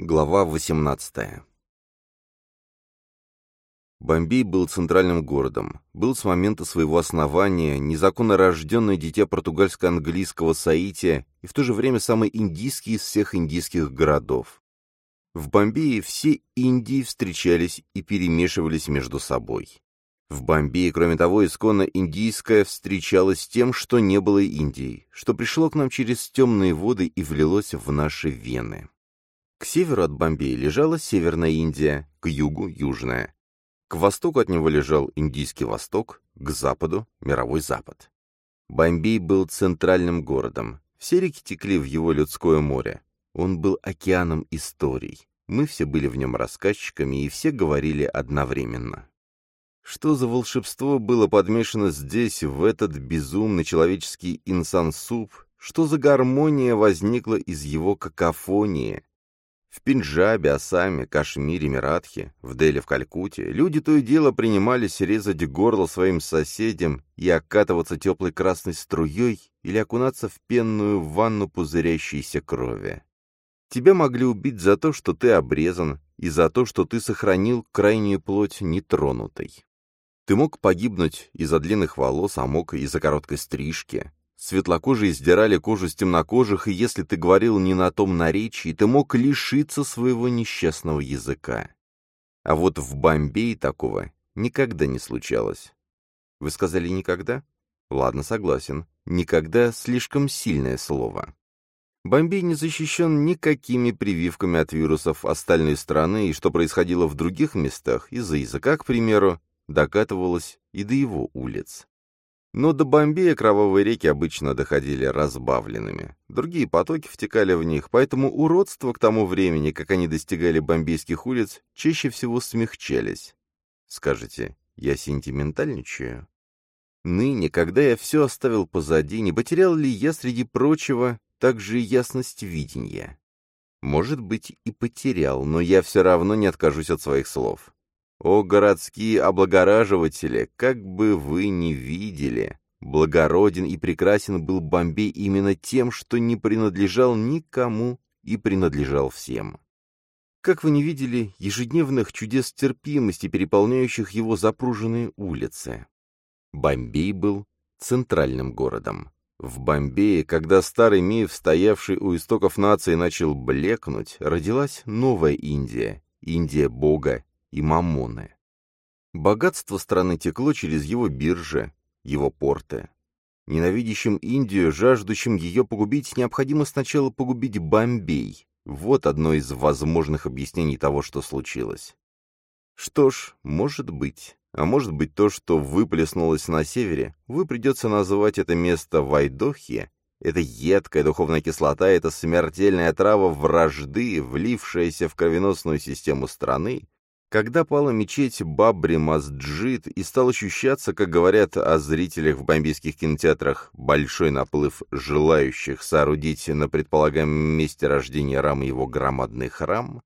Глава 18 Бомбей был центральным городом, был с момента своего основания незаконно рожденное дитя португальско-английского Саития и в то же время самый индийский из всех индийских городов. В Бомбее все Индии встречались и перемешивались между собой. В Бомбее, кроме того, исконно индийское встречалось с тем, что не было Индией, что пришло к нам через темные воды и влилось в наши вены. К северу от Бомбея лежала Северная Индия, к югу — Южная. К востоку от него лежал Индийский Восток, к западу — Мировой Запад. Бомбей был центральным городом. Все реки текли в его людское море. Он был океаном историй. Мы все были в нем рассказчиками, и все говорили одновременно. Что за волшебство было подмешано здесь, в этот безумный человеческий инсан-суп? Что за гармония возникла из его какофонии? В Пенджабе, Ассаме, Кашмире, Миратхе, в Дели, в Калькутте люди то и дело принимались резать горло своим соседям и окатываться теплой красной струей или окунаться в пенную ванну пузырящейся крови. Тебя могли убить за то, что ты обрезан, и за то, что ты сохранил крайнюю плоть нетронутой. Ты мог погибнуть из-за длинных волос, а мог из-за короткой стрижки, Светлокожие сдирали кожу с темнокожих, и если ты говорил не на том наречии, ты мог лишиться своего несчастного языка. А вот в Бомбее такого никогда не случалось. Вы сказали «никогда»? Ладно, согласен. «Никогда» — слишком сильное слово. Бомбей не защищен никакими прививками от вирусов остальной страны, и что происходило в других местах, из-за языка, к примеру, докатывалось и до его улиц. Но до Бомбея кровавые реки обычно доходили разбавленными. Другие потоки втекали в них, поэтому уродства к тому времени, как они достигали бомбейских улиц, чаще всего смягчались. Скажете, я сентиментальничаю? Ныне, когда я все оставил позади, не потерял ли я, среди прочего, также ясность видения? Может быть, и потерял, но я все равно не откажусь от своих слов. О, городские облагораживатели, как бы вы ни видели! Благороден и прекрасен был Бомбей именно тем, что не принадлежал никому и принадлежал всем. Как вы не видели ежедневных чудес терпимости, переполняющих его запруженные улицы? Бомбей был центральным городом. В Бомбее, когда старый миф, стоявший у истоков нации, начал блекнуть, родилась новая Индия, Индия Бога и Мамоны. Богатство страны текло через его биржи, его порты. Ненавидящим Индию, жаждущим ее погубить, необходимо сначала погубить Бомбей. Вот одно из возможных объяснений того, что случилось. Что ж, может быть. А может быть то, что выплеснулось на севере, вы придется называть это место Вайдохи, это едкая духовная кислота, это смертельная трава вражды, влившаяся в кровеносную систему страны, когда пала мечеть Бабри Масджид и стал ощущаться, как говорят о зрителях в бомбейских кинотеатрах, большой наплыв желающих соорудить на предполагаемом месте рождения Рама его громадный храм,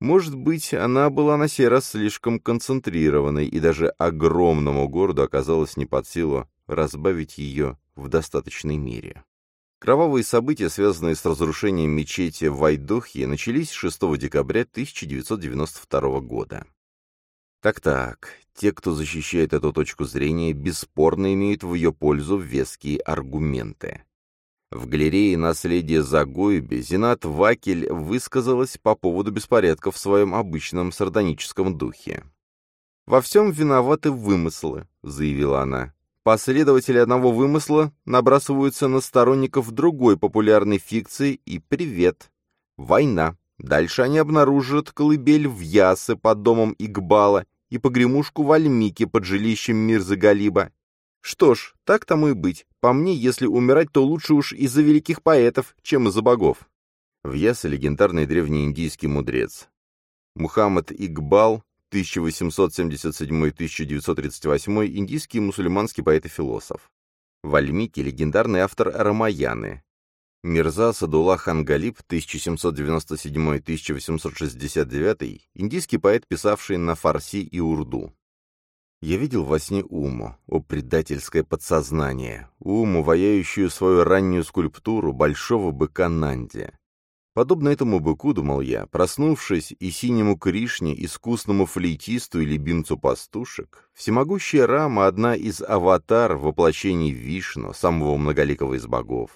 может быть, она была на сей раз слишком концентрированной, и даже огромному городу оказалось не под силу разбавить ее в достаточной мере. Кровавые события, связанные с разрушением мечети в Вайдохе, начались 6 декабря 1992 года. Так-так, те, кто защищает эту точку зрения, бесспорно имеют в ее пользу веские аргументы. В галерее «Наследие Загойби» Зинат Вакель высказалась по поводу беспорядков в своем обычном сардоническом духе. «Во всем виноваты вымыслы», — заявила она. Последователи одного вымысла набрасываются на сторонников другой популярной фикции и привет. Война. Дальше они обнаружат колыбель в Ясе под домом Игбала и погремушку в Альмике под жилищем Мирза Галиба. Что ж, так тому и быть. По мне, если умирать, то лучше уж из-за великих поэтов, чем из-за богов. В Ясе легендарный древнеиндийский мудрец. Мухаммад Игбал 1877-1938 индийский мусульманский поэт и философ. Вальмики – легендарный автор Рамаяны. Мирза Садулlah Хангалиб 1797-1869, индийский поэт, писавший на фарси и урду. Я видел во сне Уму, о предательское подсознание, Уму, ваяющую свою раннюю скульптуру большого быка Нанди. Подобно этому быку, думал я, проснувшись и синему Кришне, искусному флейтисту и любимцу пастушек, всемогущая Рама — одна из аватар воплощений Вишну, самого многоликого из богов.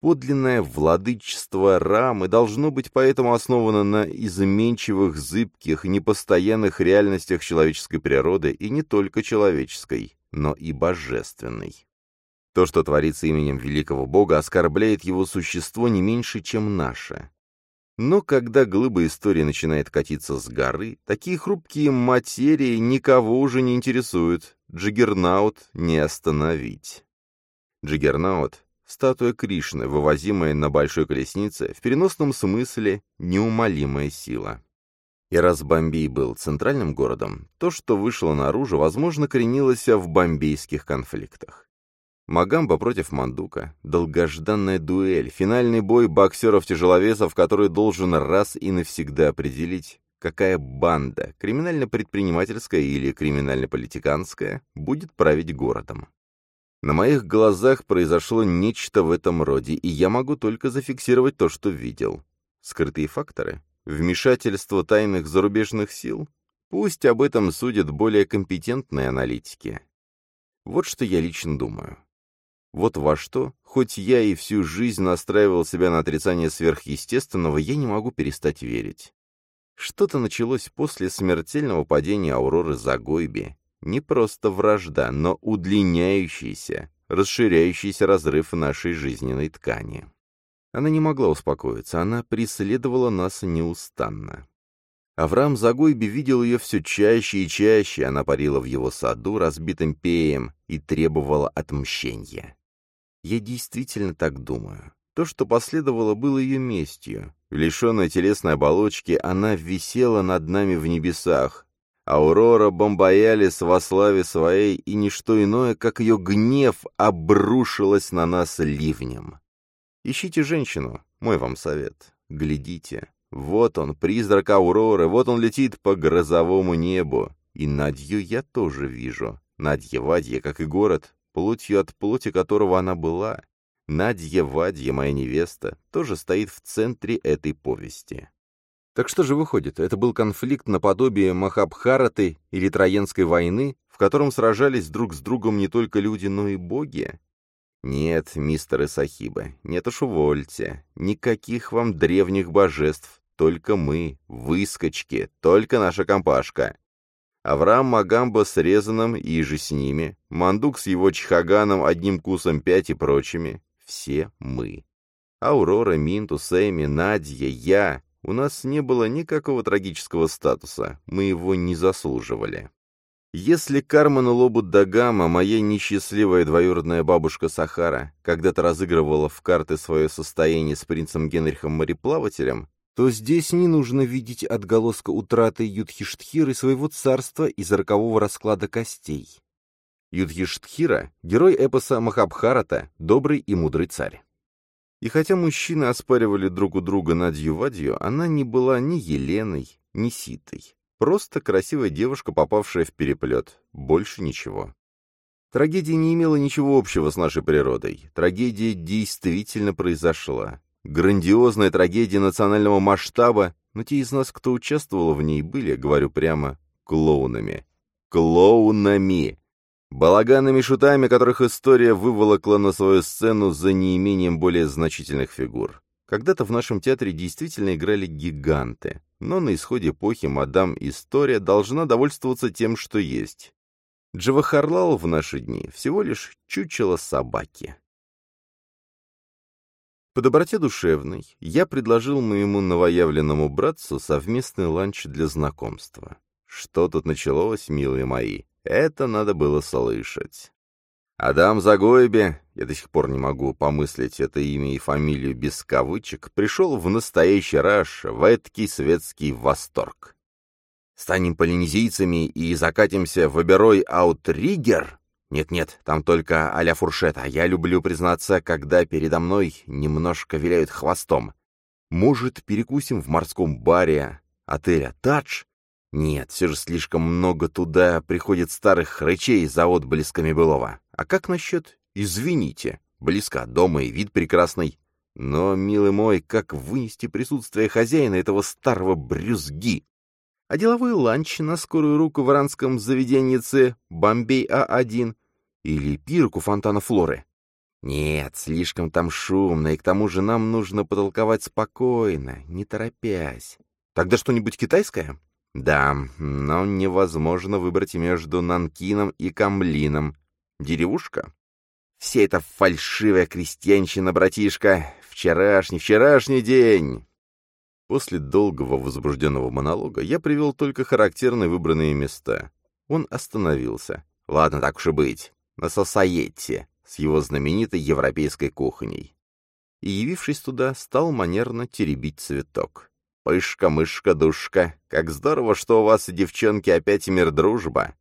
Подлинное владычество Рамы должно быть поэтому основано на изменчивых, зыбких, непостоянных реальностях человеческой природы и не только человеческой, но и божественной. То, что творится именем великого бога, оскорбляет его существо не меньше, чем наше. Но когда глыба истории начинает катиться с горы, такие хрупкие материи никого уже не интересуют. Джиггернаут не остановить. Джиггернаут — статуя Кришны, вывозимая на большой колеснице, в переносном смысле неумолимая сила. И раз Бомбей был центральным городом, то, что вышло наружу, возможно, коренилось в бомбейских конфликтах. Магамба против Мандука, долгожданная дуэль, финальный бой боксеров-тяжеловесов, который должен раз и навсегда определить, какая банда, криминально-предпринимательская или криминально-политиканская, будет править городом. На моих глазах произошло нечто в этом роде, и я могу только зафиксировать то, что видел. Скрытые факторы? Вмешательство тайных зарубежных сил? Пусть об этом судят более компетентные аналитики. Вот что я лично думаю. Вот во что, хоть я и всю жизнь настраивал себя на отрицание сверхъестественного, я не могу перестать верить. Что-то началось после смертельного падения Ауроры Загойби. Не просто вражда, но удлиняющийся, расширяющийся разрыв нашей жизненной ткани. Она не могла успокоиться, она преследовала нас неустанно. Авраам Загойби видел ее все чаще и чаще, она парила в его саду, разбитым пеем, и требовала отмщения. Я действительно так думаю. То, что последовало, было ее местью. Лишенная телесной оболочки, она висела над нами в небесах. Аурора Бомбаялис во славе своей, и ничто иное, как ее гнев, обрушилась на нас ливнем. Ищите женщину, мой вам совет. Глядите. Вот он, призрак Ауроры, вот он летит по грозовому небу. И Надью я тоже вижу. Надья-Вадья, как и город, плотью от плоти которого она была. Надья Вадья, моя невеста, тоже стоит в центре этой повести. Так что же выходит, это был конфликт наподобие Махабхараты или Троянской войны, в котором сражались друг с другом не только люди, но и боги? Нет, мистеры Сахибы, нет уж увольте. Никаких вам древних божеств, только мы, выскочки, только наша компашка. Авраам Магамба с Резаном и же с ними, Мандук с его Чхаганом, одним кусом пять и прочими. Все мы. Аурора, Минту, Сэмми, Надья, я. У нас не было никакого трагического статуса, мы его не заслуживали. Если Карману Лобу Дагама, моя несчастливая двоюродная бабушка Сахара, когда-то разыгрывала в карты свое состояние с принцем Генрихом Мореплавателем, то здесь не нужно видеть отголоска утраты Юдхиштхиры своего царства из рокового расклада костей. Юдхиштхира — герой эпоса Махабхарата, добрый и мудрый царь. И хотя мужчины оспаривали друг у друга Надью Вадью, она не была ни Еленой, ни Ситой. Просто красивая девушка, попавшая в переплет. Больше ничего. Трагедия не имела ничего общего с нашей природой. Трагедия действительно произошла. Грандиозная трагедия национального масштаба, но те из нас, кто участвовал в ней, были, говорю прямо, клоунами. Клоунами! Балаганными шутами, которых история выволокла на свою сцену за неимением более значительных фигур. Когда-то в нашем театре действительно играли гиганты, но на исходе эпохи мадам История должна довольствоваться тем, что есть. Джавахарлал в наши дни всего лишь чучело собаки. По доброте душевной я предложил моему новоявленному братцу совместный ланч для знакомства. Что тут началось, милые мои? Это надо было слышать. Адам Загоебе, я до сих пор не могу помыслить это имя и фамилию без кавычек, пришел в настоящий раш, в эткий светский восторг. Станем полинезийцами и закатимся в оберой аутригер? Нет-нет, там только а-ля фуршет, а я люблю признаться, когда передо мной немножко виляют хвостом. Может, перекусим в морском баре отеля «Тадж»? Нет, все же слишком много туда приходит старых хрычей за отблесками былого. А как насчет «извините»? Близко дома и вид прекрасный. Но, милый мой, как вынести присутствие хозяина этого старого брюзги? А деловой ланч на скорую руку в иранском заведеннице Бомбей А1 или пирку фонтана Флоры? Нет, слишком там шумно, и к тому же нам нужно потолковать спокойно, не торопясь. Тогда что-нибудь китайское? Да, но невозможно выбрать между Нанкином и Камлином. Деревушка? Все это фальшивая крестьянщина, братишка. Вчерашний, вчерашний день. После долгого возбужденного монолога я привел только характерные выбранные места. Он остановился. Ладно, так уж и быть. На Сосаетте, с его знаменитой европейской кухней. И, явившись туда, стал манерно теребить цветок. «Пышка, мышка, душка, как здорово, что у вас, девчонки, опять мир дружба.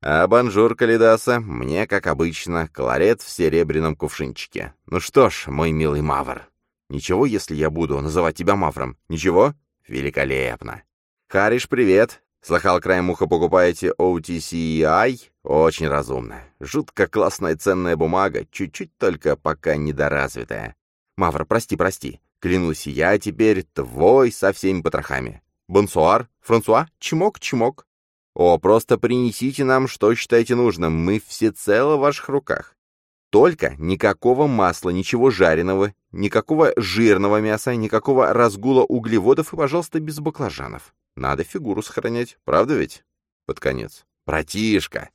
А бонжур, Калидаса, мне, как обычно, кларет в серебряном кувшинчике. Ну что ж, мой милый Мавр, ничего, если я буду называть тебя Мавром? Ничего? Великолепно. Хариш, привет. Слыхал, краем уха покупаете OTCI? Очень разумно. Жутко классная ценная бумага, чуть-чуть только пока недоразвитая. Мавр, прости, прости. Клянусь, я теперь твой со всеми потрохами. Бонсуар, Франсуа, чмок-чмок. О, просто принесите нам, что считаете нужным, мы всецело в ваших руках. Только никакого масла, ничего жареного, никакого жирного мяса, никакого разгула углеводов и, пожалуйста, без баклажанов. Надо фигуру сохранять, правда ведь? Под конец. Братишка!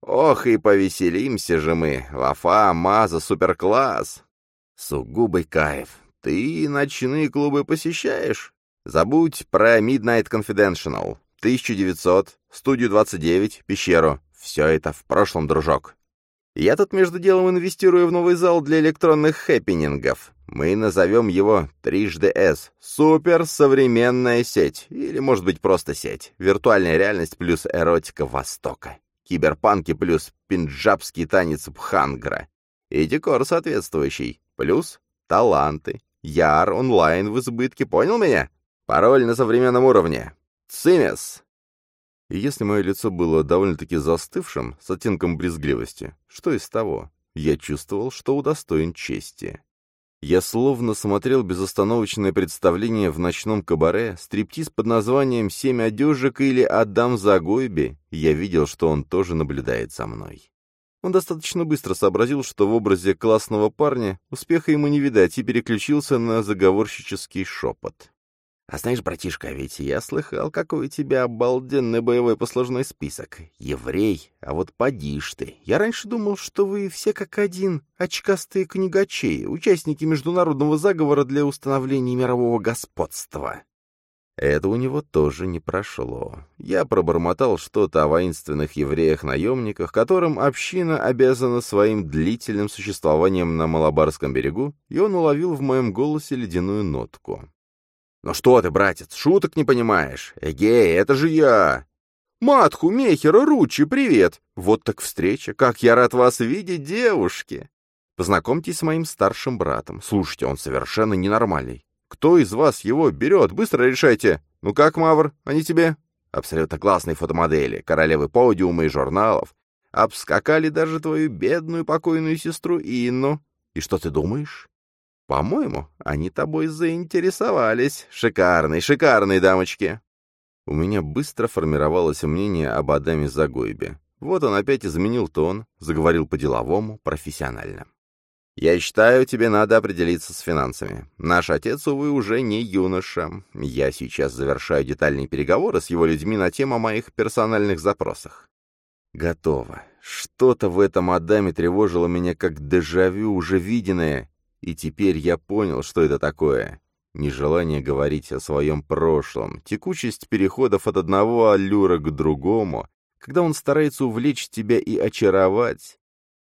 Ох, и повеселимся же мы! Лафа, маза, суперкласс! Сугубый кайф. Ты ночные клубы посещаешь? Забудь про Midnight Confidential. 1900, студию 29, пещеру. Все это в прошлом, дружок. Я тут между делом инвестирую в новый зал для электронных хэппинингов. Мы назовем его трижды С. Супер современная сеть. Или, может быть, просто сеть. Виртуальная реальность плюс эротика Востока. Киберпанки плюс пинджабский танец Бхангра. И декор соответствующий. Плюс таланты. Яр онлайн в избытке, понял меня? Пароль на современном уровне. Цимес!» И если мое лицо было довольно-таки застывшим, с оттенком брезгливости, что из того? Я чувствовал, что удостоен чести. Я словно смотрел безостановочное представление в ночном кабаре, стриптиз под названием «Семь одежек» или «Адам Загойби». Я видел, что он тоже наблюдает за мной. Он достаточно быстро сообразил, что в образе классного парня успеха ему не видать, и переключился на заговорщический шепот. А знаешь, братишка, ведь я слыхал, какой у тебя обалденный боевой послужной список. Еврей, а вот поди ж ты. Я раньше думал, что вы все как один, очкастые книгачи, участники международного заговора для установления мирового господства. Это у него тоже не прошло. Я пробормотал что-то о воинственных евреях-наемниках, которым община обязана своим длительным существованием на Малабарском берегу, и он уловил в моем голосе ледяную нотку. «Ну что ты, братец, шуток не понимаешь? Эгей, это же я!» «Матху, Мехера, Ручи, привет! Вот так встреча! Как я рад вас видеть, девушки!» «Познакомьтесь с моим старшим братом. Слушайте, он совершенно ненормальный. Кто из вас его берет? Быстро решайте! Ну как, Мавр, они тебе?» «Абсолютно классные фотомодели, королевы подиума и журналов. Обскакали даже твою бедную покойную сестру Инну. И что ты думаешь? По-моему, они тобой заинтересовались. Шикарные, шикарные дамочки. У меня быстро формировалось мнение об Адаме Загойбе. Вот он опять изменил тон, заговорил по-деловому, профессионально. «Я считаю, тебе надо определиться с финансами. Наш отец, увы, уже не юноша. Я сейчас завершаю детальные переговоры с его людьми на тему моих персональных запросах. Готово. Что-то в этом Адаме тревожило меня как дежавю, уже виденное, и теперь я понял, что это такое. Нежелание говорить о своем прошлом, текучесть переходов от одного аллюра к другому, когда он старается увлечь тебя и очаровать.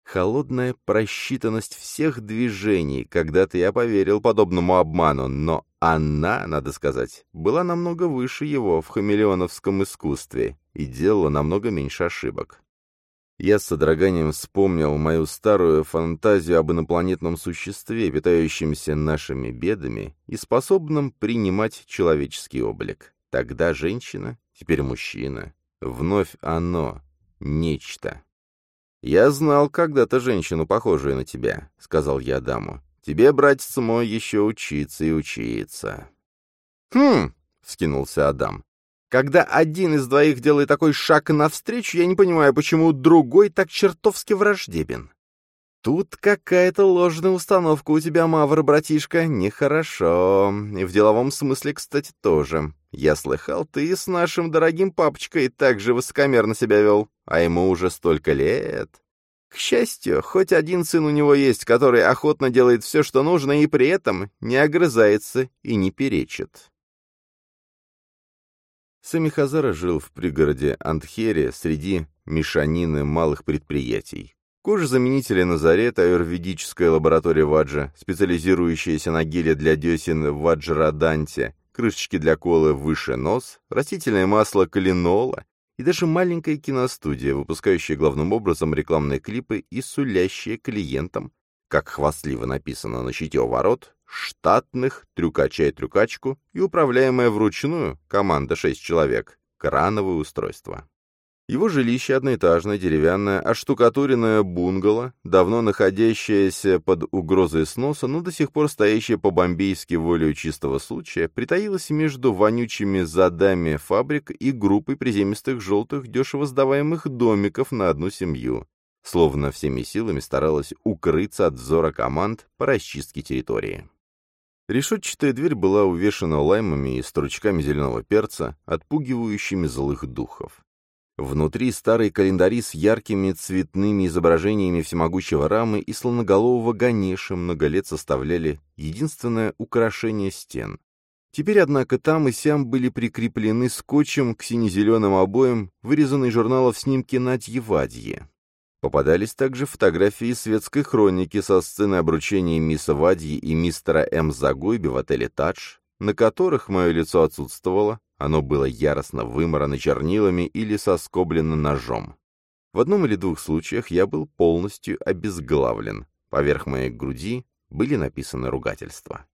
Холодная просчитанность всех движений, когда-то я поверил подобному обману, но она, надо сказать, была намного выше его в хамелеоновском искусстве и делала намного меньше ошибок. Я с содроганием вспомнил мою старую фантазию об инопланетном существе, питающемся нашими бедами и способном принимать человеческий облик. Тогда женщина, теперь мужчина. Вновь оно. Нечто. «Я знал когда-то женщину, похожую на тебя», — сказал я Адаму. Тебе, братец мой, еще учиться и учиться». «Хм!» — вскинулся Адам. «Когда один из двоих делает такой шаг навстречу, я не понимаю, почему другой так чертовски враждебен». «Тут какая-то ложная установка у тебя, Мавр, братишка, нехорошо. И в деловом смысле, кстати, тоже. Я слыхал, ты с нашим дорогим папочкой так же высокомерно себя вел, а ему уже столько лет. К счастью, хоть один сын у него есть, который охотно делает все, что нужно, и при этом не огрызается и не перечит». Сами Хазара жил в пригороде Антхере среди мешанины малых предприятий. Кожезаменители Назарет, аюрведическая лаборатория Ваджа, специализирующаяся на геле для десен Ваджраданте, крышечки для колы выше нос, растительное масло калинола и даже маленькая киностудия, выпускающая главным образом рекламные клипы и сулящая клиентам, как хвастливо написано на щите у ворот, штатных трюкача и управляемая вручную, команда 6 человек, крановое устройство. Его жилище одноэтажное, деревянное, оштукатуренное бунгало, давно находящееся под угрозой сноса, но до сих пор стоящее по-бомбейски волею чистого случая, притаилось между вонючими задами фабрик и группой приземистых желтых дешево сдаваемых домиков на одну семью, словно всеми силами старалась укрыться от взора команд по расчистке территории. Решетчатая дверь была увешана лаймами и стручками зеленого перца, отпугивающими злых духов. Внутри старые календари с яркими цветными изображениями всемогущего рамы и слоноголового Ганеши много лет составляли единственное украшение стен. Теперь, однако, там и сям были прикреплены скотчем к сине-зеленым обоям вырезанные журналов снимки Надьи Вадье. Попадались также фотографии светской хроники со сцены обручения мисса Вадьи и мистера М. Загойби в отеле «Тадж», на которых мое лицо отсутствовало, оно было яростно вымарано чернилами или соскоблено ножом. В одном или двух случаях я был полностью обезглавлен. Поверх моей груди были написаны ругательства.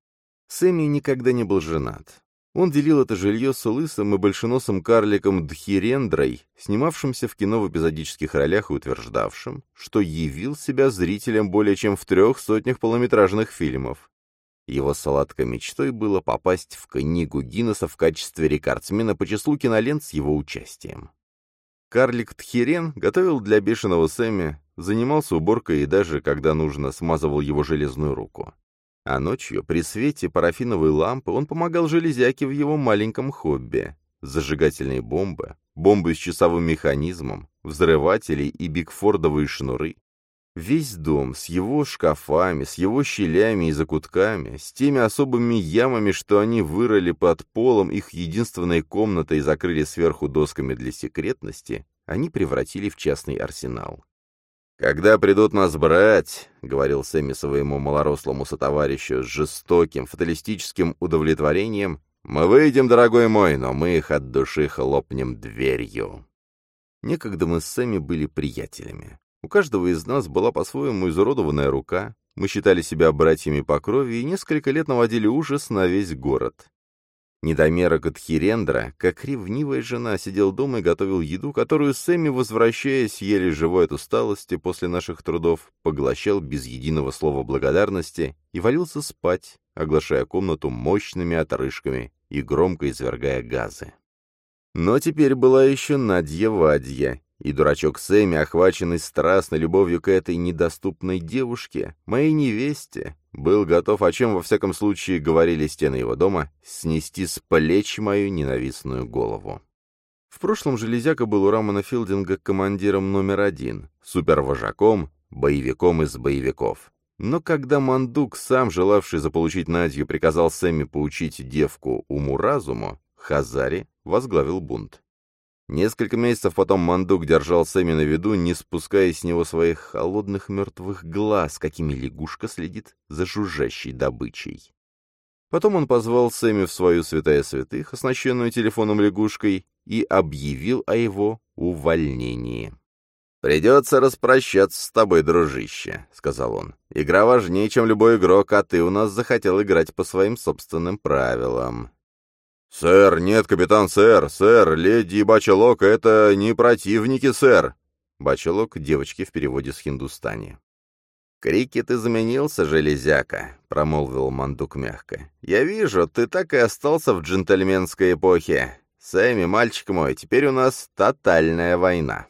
Сэмми никогда не был женат. Он делил это жилье с лысым и большеносым карликом Дхирендрой, снимавшимся в кино в эпизодических ролях и утверждавшим, что явил себя зрителем более чем в трех сотнях полнометражных фильмов. Его сладкой мечтой было попасть в книгу Гиннесса в качестве рекордсмена по числу кинолент с его участием. Карлик Тхирен готовил для бешеного Сэмми, занимался уборкой и даже, когда нужно, смазывал его железную руку. А ночью, при свете парафиновой лампы, он помогал железяке в его маленьком хобби. Зажигательные бомбы, бомбы с часовым механизмом, взрыватели и бигфордовые шнуры, Весь дом с его шкафами, с его щелями и закутками, с теми особыми ямами, что они вырыли под полом их единственной комнатой и закрыли сверху досками для секретности, они превратили в частный арсенал. «Когда придут нас брать», — говорил Сэмми своему малорослому сотоварищу с жестоким, фаталистическим удовлетворением, «мы выйдем, дорогой мой, но мы их от души хлопнем дверью». Некогда мы с Сэмми были приятелями. У каждого из нас была по-своему изуродованная рука, мы считали себя братьями по крови и несколько лет наводили ужас на весь город. Недомерок от Хирендра, как ревнивая жена, сидел дома и готовил еду, которую Сэмми, возвращаясь, еле живой от усталости после наших трудов, поглощал без единого слова благодарности и валился спать, оглашая комнату мощными отрыжками и громко извергая газы. Но теперь была еще Надья Вадья, и дурачок Сэмми, охваченный страстной любовью к этой недоступной девушке, моей невесте, был готов, о чем во всяком случае говорили стены его дома, снести с плеч мою ненавистную голову. В прошлом Железяка был у Рамана Филдинга командиром номер один, супервожаком, боевиком из боевиков. Но когда Мандук, сам желавший заполучить Надью, приказал Сэмми поучить девку уму-разуму, Хазари возглавил бунт. Несколько месяцев потом Мандук держал Сэмми на виду, не спуская с него своих холодных мертвых глаз, какими лягушка следит за жужжащей добычей. Потом он позвал Сэмми в свою святая святых, оснащенную телефоном лягушкой, и объявил о его увольнении. «Придется распрощаться с тобой, дружище», — сказал он. «Игра важнее, чем любой игрок, а ты у нас захотел играть по своим собственным правилам. «Сэр, нет, капитан, сэр, сэр, леди и Бачалок — это не противники, сэр!» Бачалок — девочки в переводе с хиндустани. «Крикет изменился, железяка», — промолвил Мандук мягко. «Я вижу, ты так и остался в джентльменской эпохе. Сэмми, мальчик мой, теперь у нас тотальная война».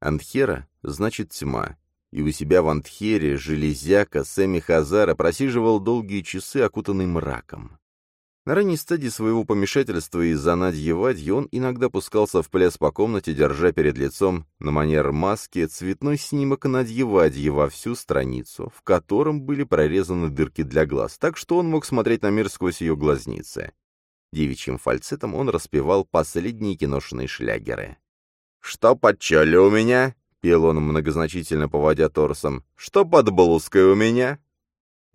Антхера значит тьма, и у себя в Антхере железяка Сэмми Хазара просиживал долгие часы, окутанный мраком. На ранней стадии своего помешательства из-за Надьевадьи он иногда пускался в пляс по комнате, держа перед лицом на манер маски цветной снимок Надьевадьи во всю страницу, в котором были прорезаны дырки для глаз, так что он мог смотреть на мир сквозь ее глазницы. Девичьим фальцетом он распевал последние киношные шлягеры. «Что под чёли у меня?» — пел он, многозначительно поводя торсом. «Что под блузкой у меня?»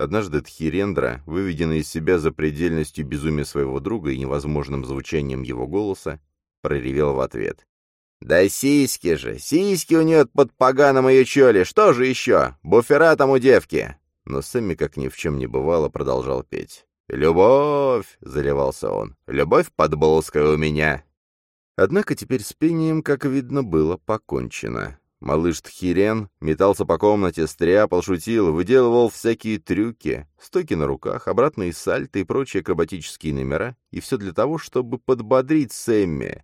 Однажды Тхирендра, выведенный из себя за предельностью безумия своего друга и невозможным звучанием его голоса, проревел в ответ. «Да сиськи же! Сиськи у нее под поганом ее чоли! Что же еще? Буфера там у девки!» Но Сэмми, как ни в чем не бывало, продолжал петь. «Любовь!» — заливался он. «Любовь под у меня!» Однако теперь с пением, как видно, было покончено. Малыш Тхирен метался по комнате, стряпал, шутил, выделывал всякие трюки, стойки на руках, обратные сальты и прочие акробатические номера, и все для того, чтобы подбодрить Сэмми.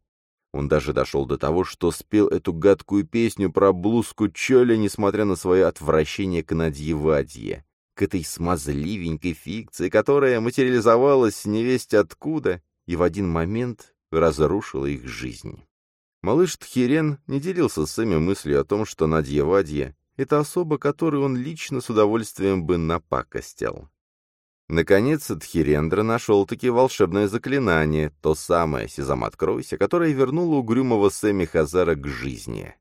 Он даже дошел до того, что спел эту гадкую песню про блузку Чоля, несмотря на свое отвращение к Надьевадье, к этой смазливенькой фикции, которая материализовалась невесть откуда и в один момент разрушила их жизнь. Малыш Тхирен не делился с Сэмми мыслью о том, что Надья Вадья — это особа, которой он лично с удовольствием бы напакостил. Наконец, Тхирендра нашел-таки волшебное заклинание, то самое «Сезам, откройся», которое вернуло угрюмого Сэмми Хазара к жизни.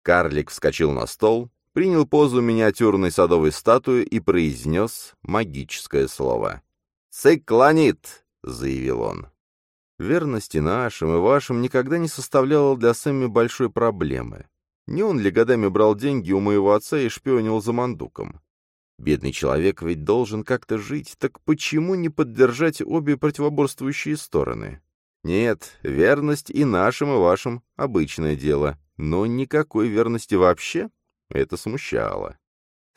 Карлик вскочил на стол, принял позу миниатюрной садовой статуи и произнес магическое слово. «Циклонит!» — заявил он. Верности нашим и вашим никогда не составляла для Сэмми большой проблемы. Не он ли годами брал деньги у моего отца и шпионил за Мандуком? Бедный человек ведь должен как-то жить, так почему не поддержать обе противоборствующие стороны? Нет, верность и нашим, и вашим — обычное дело, но никакой верности вообще это смущало.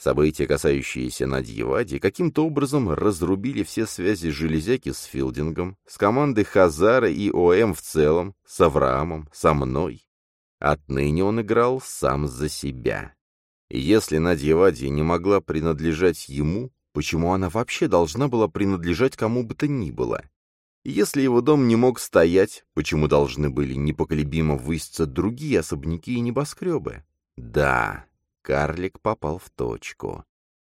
События, касающиеся Надьевади, каким-то образом разрубили все связи железяки с Филдингом, с командой Хазара и ОМ в целом, с Авраамом, со мной. Отныне он играл сам за себя. И если Надьевади не могла принадлежать ему, почему она вообще должна была принадлежать кому бы то ни было? И если его дом не мог стоять, почему должны были непоколебимо выситься другие особняки и небоскребы? Да, Карлик попал в точку.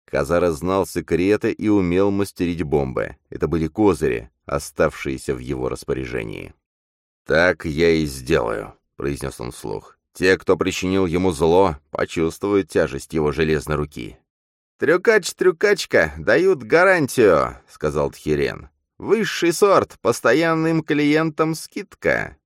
Казара знал секреты и умел мастерить бомбы. Это были козыри, оставшиеся в его распоряжении. «Так я и сделаю», — произнес он вслух. «Те, кто причинил ему зло, почувствуют тяжесть его железной руки». «Трюкач-трюкачка дают гарантию», — сказал Тхирен. «Высший сорт, постоянным клиентам скидка».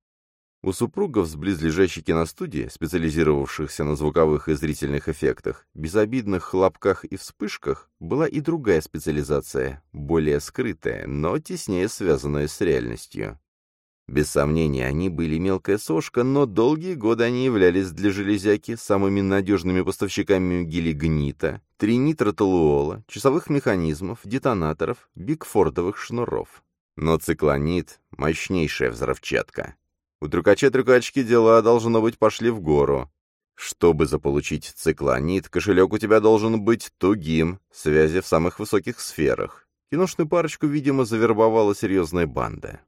У супругов с близлежащей киностудии, специализировавшихся на звуковых и зрительных эффектах, безобидных хлопках и вспышках, была и другая специализация, более скрытая, но теснее связанная с реальностью. Без сомнения, они были мелкая сошка, но долгие годы они являлись для железяки самыми надежными поставщиками гелигнита, тринитротолуола, часовых механизмов, детонаторов, бигфордовых шнуров. Но циклонит — мощнейшая взрывчатка. У трюкача-трюкачки дела, должно быть, пошли в гору. Чтобы заполучить циклонит, кошелек у тебя должен быть тугим, связи в самых высоких сферах. Киношную парочку, видимо, завербовала серьезная банда.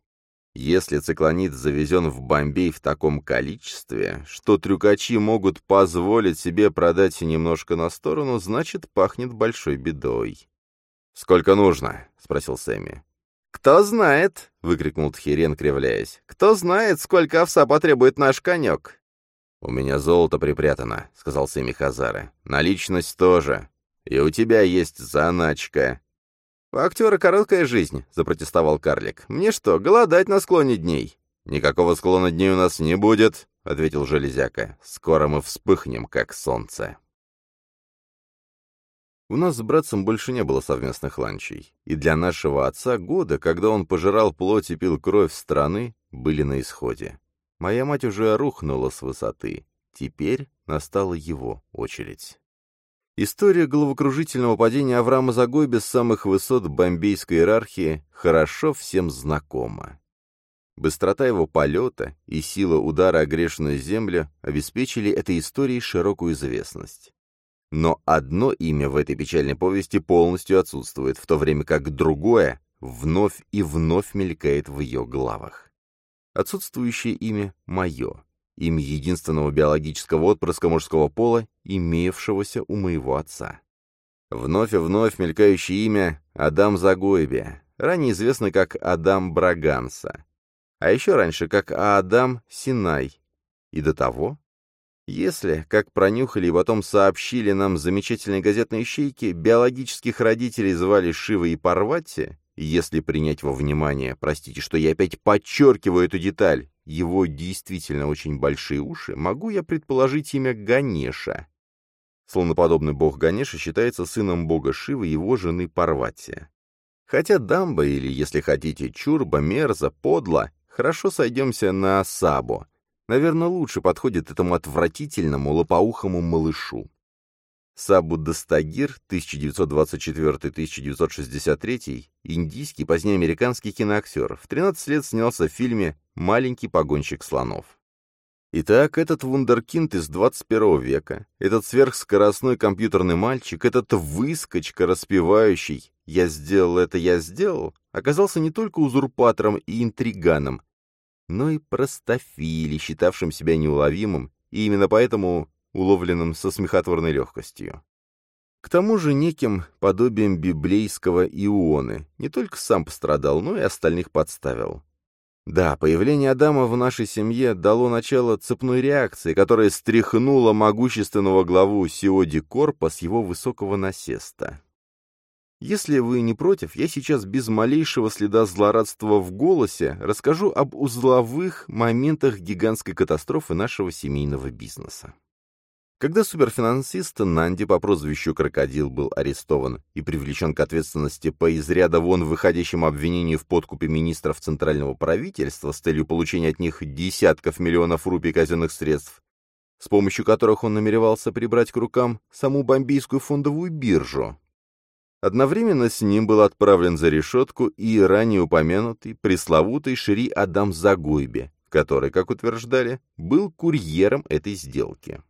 Если циклонит завезен в Бомбей в таком количестве, что трюкачи могут позволить себе продать немножко на сторону, значит, пахнет большой бедой. «Сколько нужно?» — спросил Сэмми. «Кто знает!» — выкрикнул Тхирен, кривляясь. «Кто знает, сколько овса потребует наш конек!» «У меня золото припрятано», — сказал Сэми Хазара. «Наличность тоже. И у тебя есть заначка». «У актера короткая жизнь», — запротестовал карлик. «Мне что, голодать на склоне дней?» «Никакого склона дней у нас не будет», — ответил Железяка. «Скоро мы вспыхнем, как солнце». У нас с братцем больше не было совместных ланчей, и для нашего отца года, когда он пожирал плоть и пил кровь страны, были на исходе. Моя мать уже рухнула с высоты. Теперь настала его очередь. История головокружительного падения Авраама Загойбе с самых высот бомбейской иерархии хорошо всем знакома. Быстрота его полета и сила удара о грешную землю обеспечили этой истории широкую известность. Но одно имя в этой печальной повести полностью отсутствует, в то время как другое вновь и вновь мелькает в ее главах. Отсутствующее имя — мое, имя единственного биологического отпрыска мужского пола, имевшегося у моего отца. Вновь и вновь мелькающее имя Адам Загойбе, ранее известный как Адам Браганса, а еще раньше как Адам Синай. И до того, если, как пронюхали и потом сообщили нам замечательные газетные щейки, биологических родителей звали Шива и Парвати, если принять во внимание, простите, что я опять подчеркиваю эту деталь, его действительно очень большие уши, могу я предположить имя Ганеша. Слоноподобный бог Ганеша считается сыном бога Шивы и его жены Парвати. Хотя Дамба, или, если хотите, Чурба, Мерза, Подла, хорошо сойдемся на Сабо, наверное, лучше подходит этому отвратительному лопоухому малышу. Сабу Дастагир, 1924-1963, индийский, позднее американский киноактер, в 13 лет снялся в фильме «Маленький погонщик слонов». Итак, этот вундеркинд из 21 века, этот сверхскоростной компьютерный мальчик, этот выскочка, распевающий «Я сделал это, я сделал», оказался не только узурпатором и интриганом, но и простофили, считавшим себя неуловимым, и именно поэтому уловленным со смехотворной легкостью. К тому же неким подобием библейского Ионы не только сам пострадал, но и остальных подставил. Да, появление Адама в нашей семье дало начало цепной реакции, которая стряхнула могущественного главу Сиоди Корпа с его высокого насеста. Если вы не против, я сейчас без малейшего следа злорадства в голосе расскажу об узловых моментах гигантской катастрофы нашего семейного бизнеса. Когда суперфинансист Нанди по прозвищу «Крокодил» был арестован и привлечен к ответственности по из ряда вон выходящему обвинению в подкупе министров Центрального правительства с целью получения от них десятков миллионов рупий казенных средств, с помощью которых он намеревался прибрать к рукам саму бомбейскую фондовую биржу. Одновременно с ним был отправлен за решетку и ранее упомянутый пресловутый Шри Адам Загойбе, который, как утверждали, был курьером этой сделки.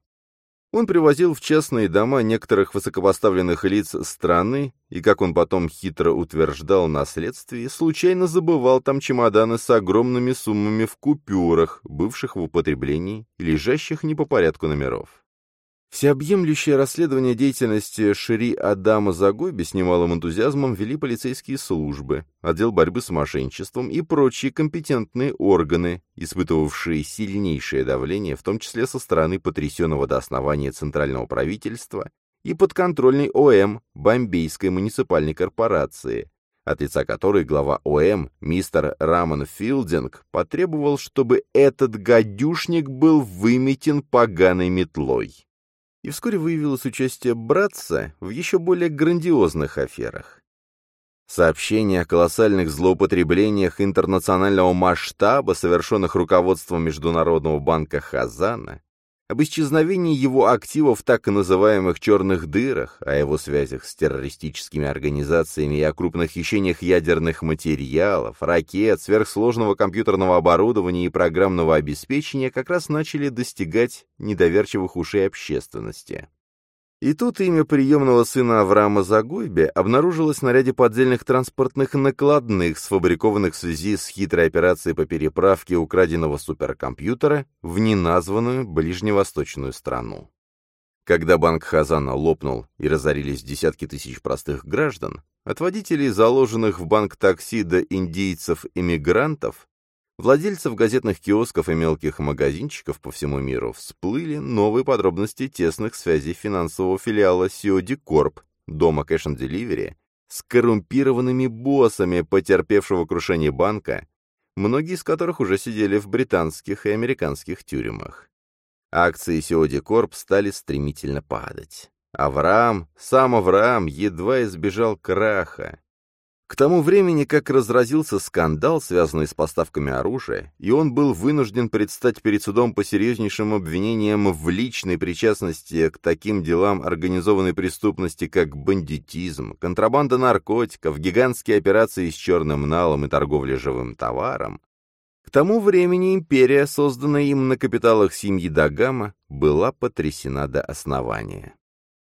Он привозил в частные дома некоторых высокопоставленных лиц страны и, как он потом хитро утверждал на следствии, случайно забывал там чемоданы с огромными суммами в купюрах, бывших в употреблении лежащих не по порядку номеров. Всеобъемлющее расследование деятельности Шри Адама Загойби с немалым энтузиазмом вели полицейские службы, отдел борьбы с мошенничеством и прочие компетентные органы, испытывавшие сильнейшее давление, в том числе со стороны потрясенного до основания центрального правительства и подконтрольной ОМ Бомбейской муниципальной корпорации, от лица которой глава ОМ, мистер Раман Филдинг, потребовал, чтобы этот гадюшник был выметен поганой метлой и вскоре выявилось участие братца в еще более грандиозных аферах. Сообщения о колоссальных злоупотреблениях интернационального масштаба, совершенных руководством Международного банка Хазана, об исчезновении его активов в так называемых «черных дырах», о его связях с террористическими организациями и о крупных хищениях ядерных материалов, ракет, сверхсложного компьютерного оборудования и программного обеспечения как раз начали достигать недоверчивых ушей общественности. И тут имя приемного сына Авраама Загойбе обнаружилось на ряде поддельных транспортных накладных, сфабрикованных в связи с хитрой операцией по переправке украденного суперкомпьютера в неназванную ближневосточную страну. Когда банк Хазана лопнул и разорились десятки тысяч простых граждан, от водителей, заложенных в банк такси до индейцев-иммигрантов, Владельцев газетных киосков и мелких магазинчиков по всему миру всплыли новые подробности тесных связей финансового филиала Сиоди Корп, дома Cash and Delivery, с коррумпированными боссами потерпевшего крушение банка, многие из которых уже сидели в британских и американских тюрьмах. Акции Сиоди Корп стали стремительно падать. Авраам, сам Авраам, едва избежал краха. К тому времени, как разразился скандал, связанный с поставками оружия, и он был вынужден предстать перед судом по серьезнейшим обвинениям в личной причастности к таким делам организованной преступности, как бандитизм, контрабанда наркотиков, гигантские операции с черным налом и торговля живым товаром, к тому времени империя, созданная им на капиталах семьи Дагама, была потрясена до основания.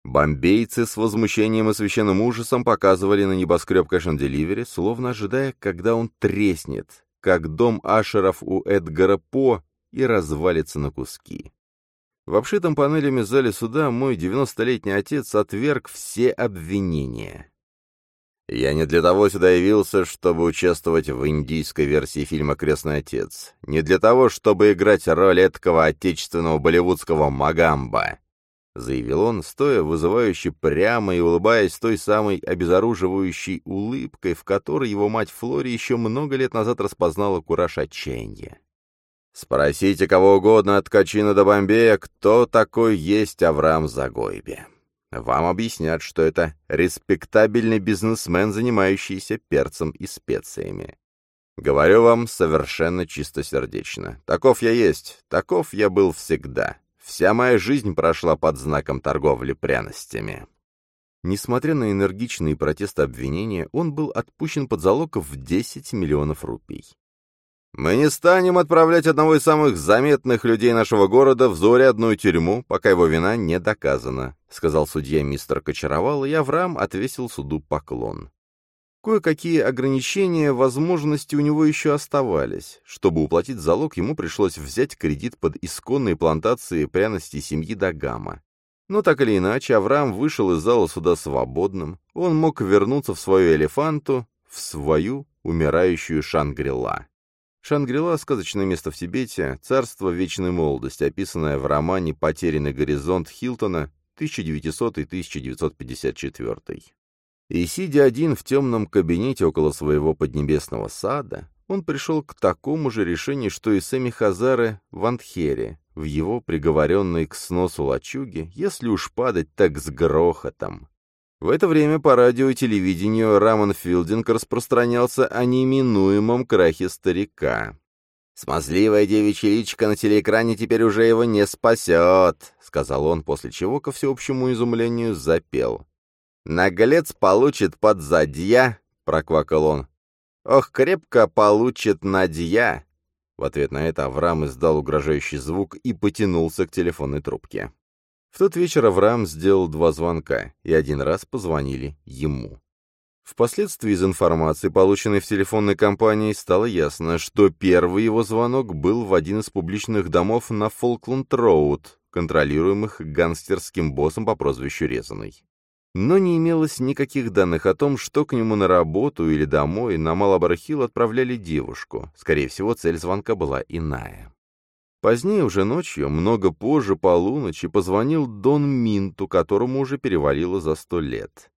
Бомбейцы с возмущением и священным ужасом показывали на небоскреб кэш-н-деливери, словно ожидая, когда он треснет, как дом Ашеров у Эдгара По и развалится на куски. В обшитом панелями зале суда мой девяностолетний отец отверг все обвинения. Я не для того сюда явился, чтобы участвовать в индийской версии фильма «Крестный отец». Не для того, чтобы играть роль эткого отечественного болливудского Магамба. — заявил он, стоя вызывающе прямо и улыбаясь той самой обезоруживающей улыбкой, в которой его мать Флори еще много лет назад распознала кураж отчаяния. «Спросите кого угодно от Качина до Бомбея, кто такой есть Авраам Загойбе. Вам объяснят, что это респектабельный бизнесмен, занимающийся перцем и специями. Говорю вам совершенно чистосердечно. Таков я есть, таков я был всегда. Вся моя жизнь прошла под знаком торговли пряностями. Несмотря на энергичные протесты обвинения, он был отпущен под залог в 10 миллионов рупий. «Мы не станем отправлять одного из самых заметных людей нашего города в заурядную тюрьму, пока его вина не доказана», — сказал судья мистер Кочаровал, и Авраам отвесил суду поклон. Кое-какие ограничения возможности у него еще оставались. Чтобы уплатить залог, ему пришлось взять кредит под исконные плантации пряностей семьи Дагама. Но так или иначе, Авраам вышел из зала суда свободным. Он мог вернуться в свою элефанту, в свою умирающую Шангрила. Шангрила — сказочное место в Тибете, царство вечной молодости, описанное в романе «Потерянный горизонт» Хилтона 1900-1954. И, сидя один в темном кабинете около своего поднебесного сада, он пришел к такому же решению, что и Сами Хазары в Антхере, в его приговоренной к сносу лачуге, если уж падать так с грохотом. В это время по радио и телевидению Рамон Филдинг распространялся о неминуемом крахе старика. «Смазливая девичья личка на телеэкране теперь уже его не спасет», — сказал он, после чего, ко всеобщему изумлению, запел. «Наглец получит подзадья», — проквакал он. «Ох, крепко получит надья». В ответ на это Авраам издал угрожающий звук и потянулся к телефонной трубке. В тот вечер Авраам сделал два звонка, и один раз позвонили ему. Впоследствии из информации, полученной в телефонной компании, стало ясно, что первый его звонок был в один из публичных домов на Фолкланд-Роуд, контролируемых гангстерским боссом по прозвищу Резаный но не имелось никаких данных о том, что к нему на работу или домой на Малабархил отправляли девушку. Скорее всего, цель звонка была иная. Позднее, уже ночью, много позже полуночи, позвонил Дон Минту, которому уже перевалило за сто лет.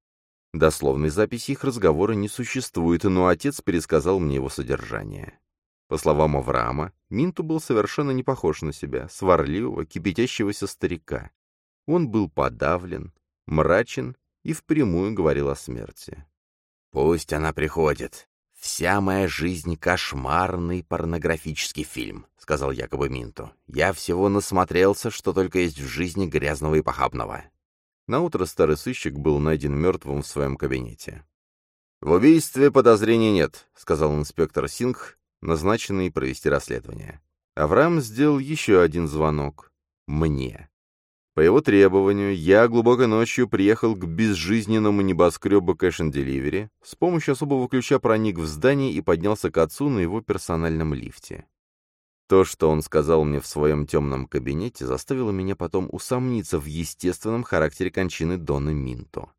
Дословной записи их разговора не существует, но отец пересказал мне его содержание. По словам Авраама, Минту был совершенно не похож на себя, сварливого, кипятящегося старика. Он был подавлен, мрачен и впрямую говорил о смерти. «Пусть она приходит. Вся моя жизнь — кошмарный порнографический фильм», — сказал якобы Минту. «Я всего насмотрелся, что только есть в жизни грязного и похабного». Наутро старый сыщик был найден мертвым в своем кабинете. «В убийстве подозрений нет», — сказал инспектор Сингх, назначенный провести расследование. Авраам сделал еще один звонок. Мне. По его требованию, я глубокой ночью приехал к безжизненному небоскребу Cash and Delivery, с помощью особого ключа проник в здание и поднялся к отцу на его персональном лифте. То, что он сказал мне в своем темном кабинете, заставило меня потом усомниться в естественном характере кончины Дона Минто.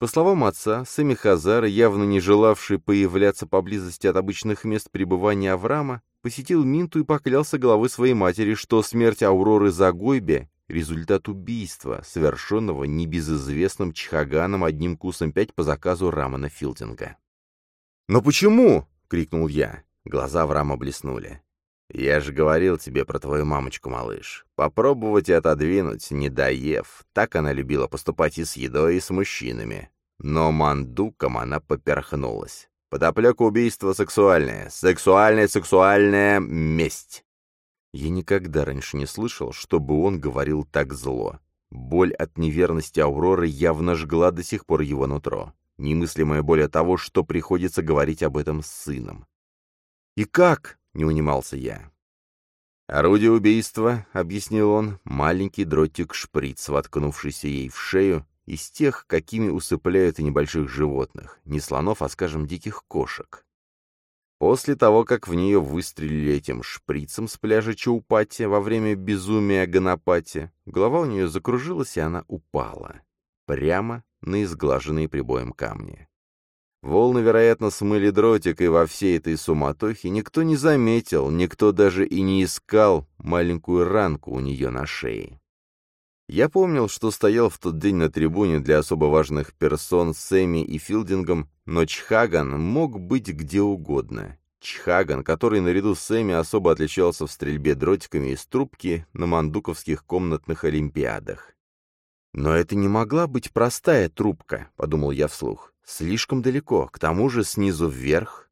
По словам отца, Сами Хазар, явно не желавший появляться поблизости от обычных мест пребывания Авраама, посетил Минту и поклялся головой своей матери, что смерть Ауроры Загойбе результат убийства, совершенного небезызвестным Чхаганом одним кусом пять по заказу Рамана Филдинга. «Но почему?» — крикнул я. Глаза Врама блеснули. «Я же говорил тебе про твою мамочку, малыш. Попробовать и отодвинуть, не доев. Так она любила поступать и с едой, и с мужчинами. но мандуком она поперхнулась. Подоплека убийства сексуальная. Сексуальная, сексуальная месть. Я никогда раньше не слышал, чтобы он говорил так зло. Боль от неверности Ауроры явно жгла до сих пор его нутро. Немыслимая боль от того, что приходится говорить об этом с сыном. «И как?» — не унимался я. «Орудие убийства», — объяснил он, — маленький дротик-шприц, воткнувшийся ей в шею, из тех, какими усыпляют и небольших животных, не слонов, а, скажем, диких кошек. После того, как в нее выстрелили этим шприцем с пляжа Чаупати во время безумия Ганапати, голова у нее закружилась, и она упала. Прямо на изглаженные прибоем камни. Волны, вероятно, смыли дротик, и во всей этой суматохе никто не заметил, никто даже и не искал маленькую ранку у нее на шее. Я помнил, что стоял в тот день на трибуне для особо важных персон с Эми и Филдингом, но Чхаган мог быть где угодно. Чхаган, который наряду с Эми особо отличался в стрельбе дротиками из трубки на мандуковских комнатных олимпиадах. «Но это не могла быть простая трубка», — подумал я вслух. «Слишком далеко, к тому же снизу вверх».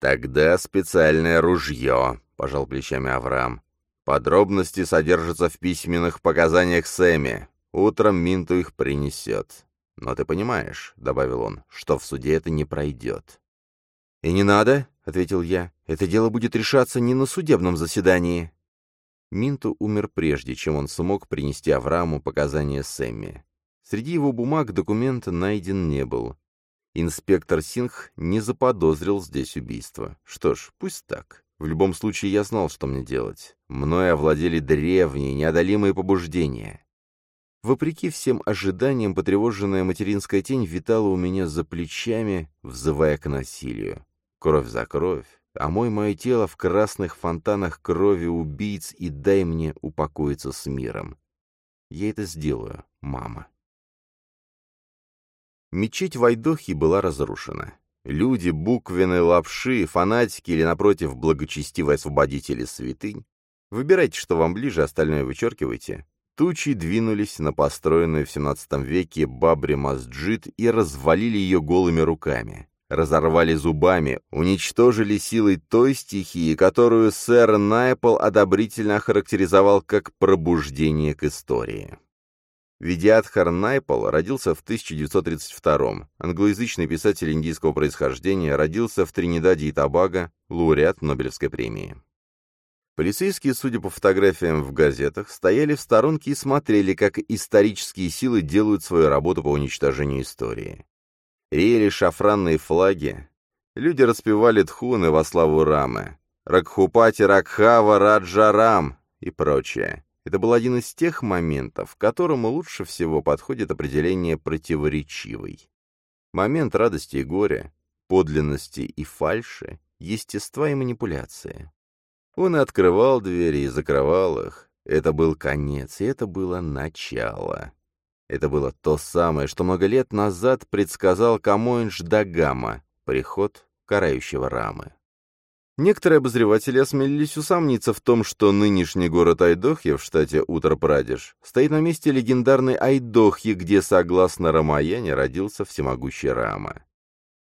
«Тогда специальное ружье», — пожал плечами Авраам. Подробности содержатся в письменных показаниях Сэмми. Утром Минту их принесет. Но ты понимаешь, — добавил он, — что в суде это не пройдет. «И не надо», — ответил я, — «это дело будет решаться не на судебном заседании». Минту умер прежде, чем он смог принести Аврааму показания Сэмми. Среди его бумаг документ найден не был. Инспектор Сингх не заподозрил здесь убийство. Что ж, пусть так. В любом случае я знал, что мне делать. Мною овладели древние, неодолимые побуждения. Вопреки всем ожиданиям, потревоженная материнская тень витала у меня за плечами, взывая к насилию. Кровь за кровь, а мой мое тело в красных фонтанах крови убийц, и дай мне упокоиться с миром. Я это сделаю, мама. Мечеть в Айдохе была разрушена. Люди, буквенные лапши, фанатики или, напротив, благочестивые освободители святынь, выбирайте, что вам ближе, остальное вычеркивайте, тучи двинулись на построенную в XVII веке Бабри-Масджид и развалили ее голыми руками, разорвали зубами, уничтожили силой той стихии, которую сэр Найпл одобрительно охарактеризовал как «пробуждение к истории». Видиадхар Найпал родился в 1932-м. Англоязычный писатель индийского происхождения родился в Тринидаде и Тобаго, лауреат Нобелевской премии. Полицейские, судя по фотографиям в газетах, стояли в сторонке и смотрели, как исторические силы делают свою работу по уничтожению истории. Реяли шафранные флаги. Люди распевали тхуны во славу Рамы. Ракхупати Ракхава Раджарам и прочее. Это был один из тех моментов, которому лучше всего подходит определение «противоречивый». Момент радости и горя, подлинности и фальши, естества и манипуляции. Он открывал двери и закрывал их. Это был конец, и это было начало. Это было то самое, что много лет назад предсказал Камоинж Дагама, приход карающего Рамы. Некоторые обозреватели осмелились усомниться в том, что нынешний город Айдохья в штате Утар-Прадеш стоит на месте легендарной Айдохьи, где, согласно Рамаяне, родился всемогущий Рама.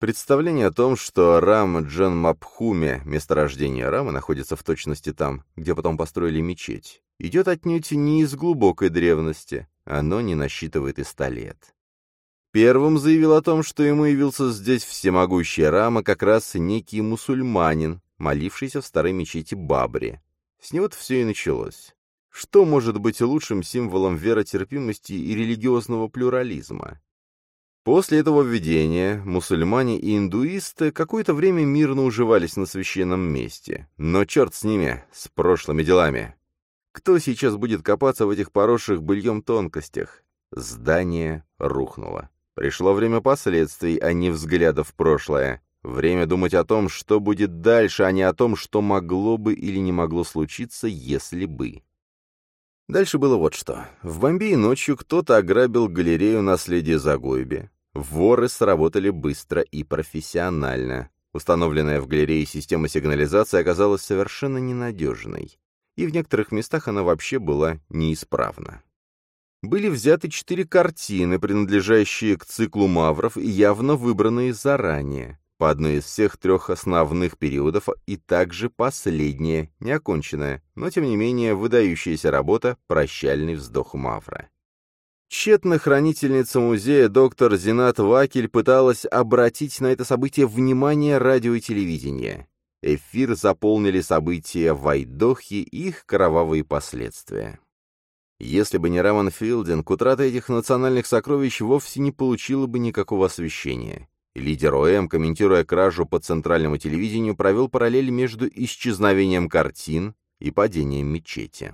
Представление о том, что Рам Джан Мапхуме, месторождение Рама, находится в точности там, где потом построили мечеть, идет отнюдь не из глубокой древности, оно не насчитывает и ста лет. Первым заявил о том, что ему явился здесь всемогущий Рама как раз некий мусульманин, молившийся в старой мечети Бабри. С него-то все и началось. Что может быть лучшим символом веротерпимости и религиозного плюрализма? После этого введения мусульмане и индуисты какое-то время мирно уживались на священном месте. Но черт с ними, с прошлыми делами. Кто сейчас будет копаться в этих поросших быльем тонкостях? Здание рухнуло. Пришло время последствий, а не взглядов в прошлое. Время думать о том, что будет дальше, а не о том, что могло бы или не могло случиться, если бы. Дальше было вот что. В Бомбее ночью кто-то ограбил галерею наследия Загойби. Воры сработали быстро и профессионально. Установленная в галерее система сигнализации оказалась совершенно ненадежной. И в некоторых местах она вообще была неисправна. были взяты четыре картины, принадлежащие к циклу мавров явно выбранные заранее, по одной из всех трех основных периодов и также последняя, неоконченная, но тем не менее выдающаяся работа «Прощальный вздох Мавра». Тщетно хранительница музея доктор Зинат Вакель пыталась обратить на это событие внимание радио и телевидения. Эфир заполнили события Вайдохи и их кровавые последствия. Если бы не Раман Филдинг, утрата этих национальных сокровищ вовсе не получила бы никакого освещения. Лидер ОМ, комментируя кражу по центральному телевидению, провел параллель между исчезновением картин и падением мечети.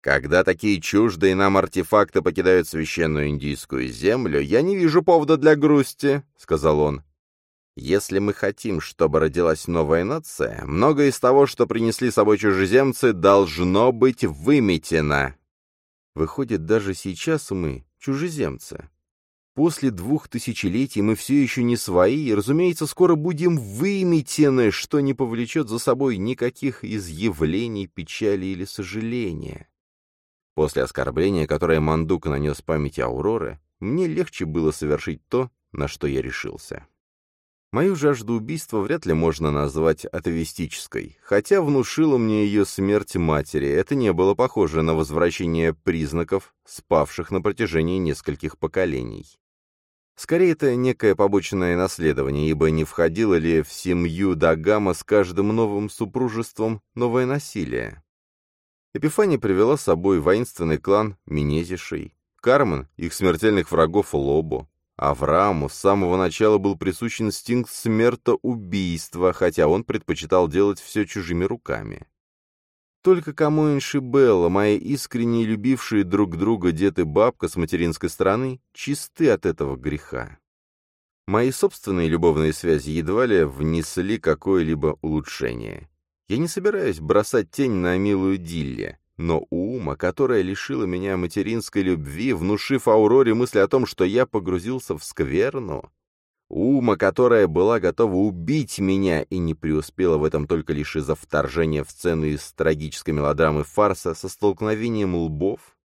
Когда такие чуждые нам артефакты покидают священную индийскую землю, я не вижу повода для грусти, — сказал он. Если мы хотим, чтобы родилась новая нация, многое из того, что принесли с собой чужеземцы, должно быть выметено. Выходит, даже сейчас мы чужеземцы. После двух тысячелетий мы все еще не свои, и, разумеется, скоро будем выметены, что не повлечет за собой никаких изъявлений печали или сожаления. После оскорбления, которое Мандук нанес памяти Ауроры, мне легче было совершить то, на что я решился. Мою жажду убийства вряд ли можно назвать атовистической, хотя внушила мне ее смерть матери, это не было похоже на возвращение признаков, спавших на протяжении нескольких поколений. Скорее, это некое побочное наследование, ибо не входило ли в семью Дагама с каждым новым супружеством новое насилие? Эпифания привела с собой воинственный клан Минезишей, Кармен, их смертельных врагов Лобо. Аврааму с самого начала был присущ инстинкт смертоубийства, хотя он предпочитал делать все чужими руками. Только кому Иншибелла, мои искренне любившие друг друга дед и бабка с материнской стороны, чисты от этого греха. Мои собственные любовные связи едва ли внесли какое-либо улучшение. Я не собираюсь бросать тень на милую Дилли, но ума, которая лишила меня материнской любви, внушив Ауроре мысль о том, что я погрузился в скверну, Ума, которая была готова убить меня и не преуспела в этом только лишь из-за вторжения в сцену из трагической мелодрамы фарса со столкновением лбов?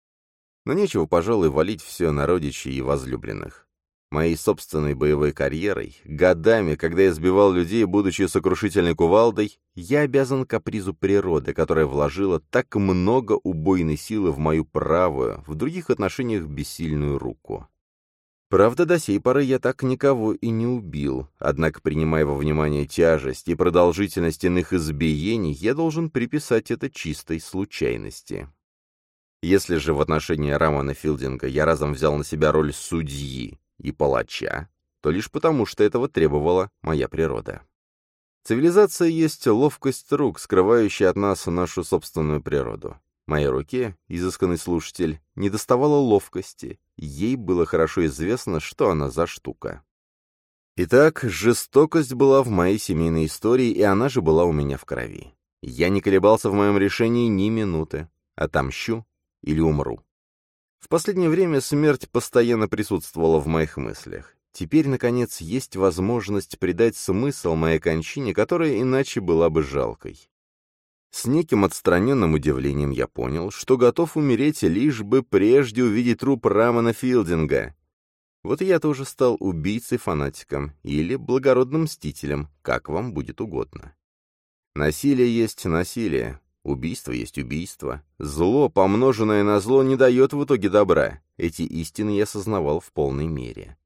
Но нечего, пожалуй, валить все на родичей и возлюбленных. Моей собственной боевой карьерой, годами, когда я сбивал людей, будучи сокрушительной кувалдой, я обязан капризу природы, которая вложила так много убойной силы в мою правую, в других отношениях бессильную руку. Правда, до сей поры я так никого и не убил, однако, принимая во внимание тяжесть и продолжительность иных избиений, я должен приписать это чистой случайности. Если же в отношении Рамана Филдинга я разом взял на себя роль судьи и палача, то лишь потому, что этого требовала моя природа. Цивилизация есть ловкость рук, скрывающая от нас нашу собственную природу. Моей руке, изысканный слушатель, не доставало ловкости, ей было хорошо известно, что она за штука. Итак, жестокость была в моей семейной истории, и она же была у меня в крови. Я не колебался в моем решении ни минуты. Отомщу или умру. В последнее время смерть постоянно присутствовала в моих мыслях. Теперь, наконец, есть возможность придать смысл моей кончине, которая иначе была бы жалкой. С неким отстраненным удивлением я понял, что готов умереть, лишь бы прежде увидеть труп Рамана Филдинга. Вот я тоже стал убийцей-фанатиком или благородным мстителем, как вам будет угодно. Насилие есть насилие, убийство есть убийство. Зло, помноженное на зло, не дает в итоге добра. Эти истины я осознавал в полной мере.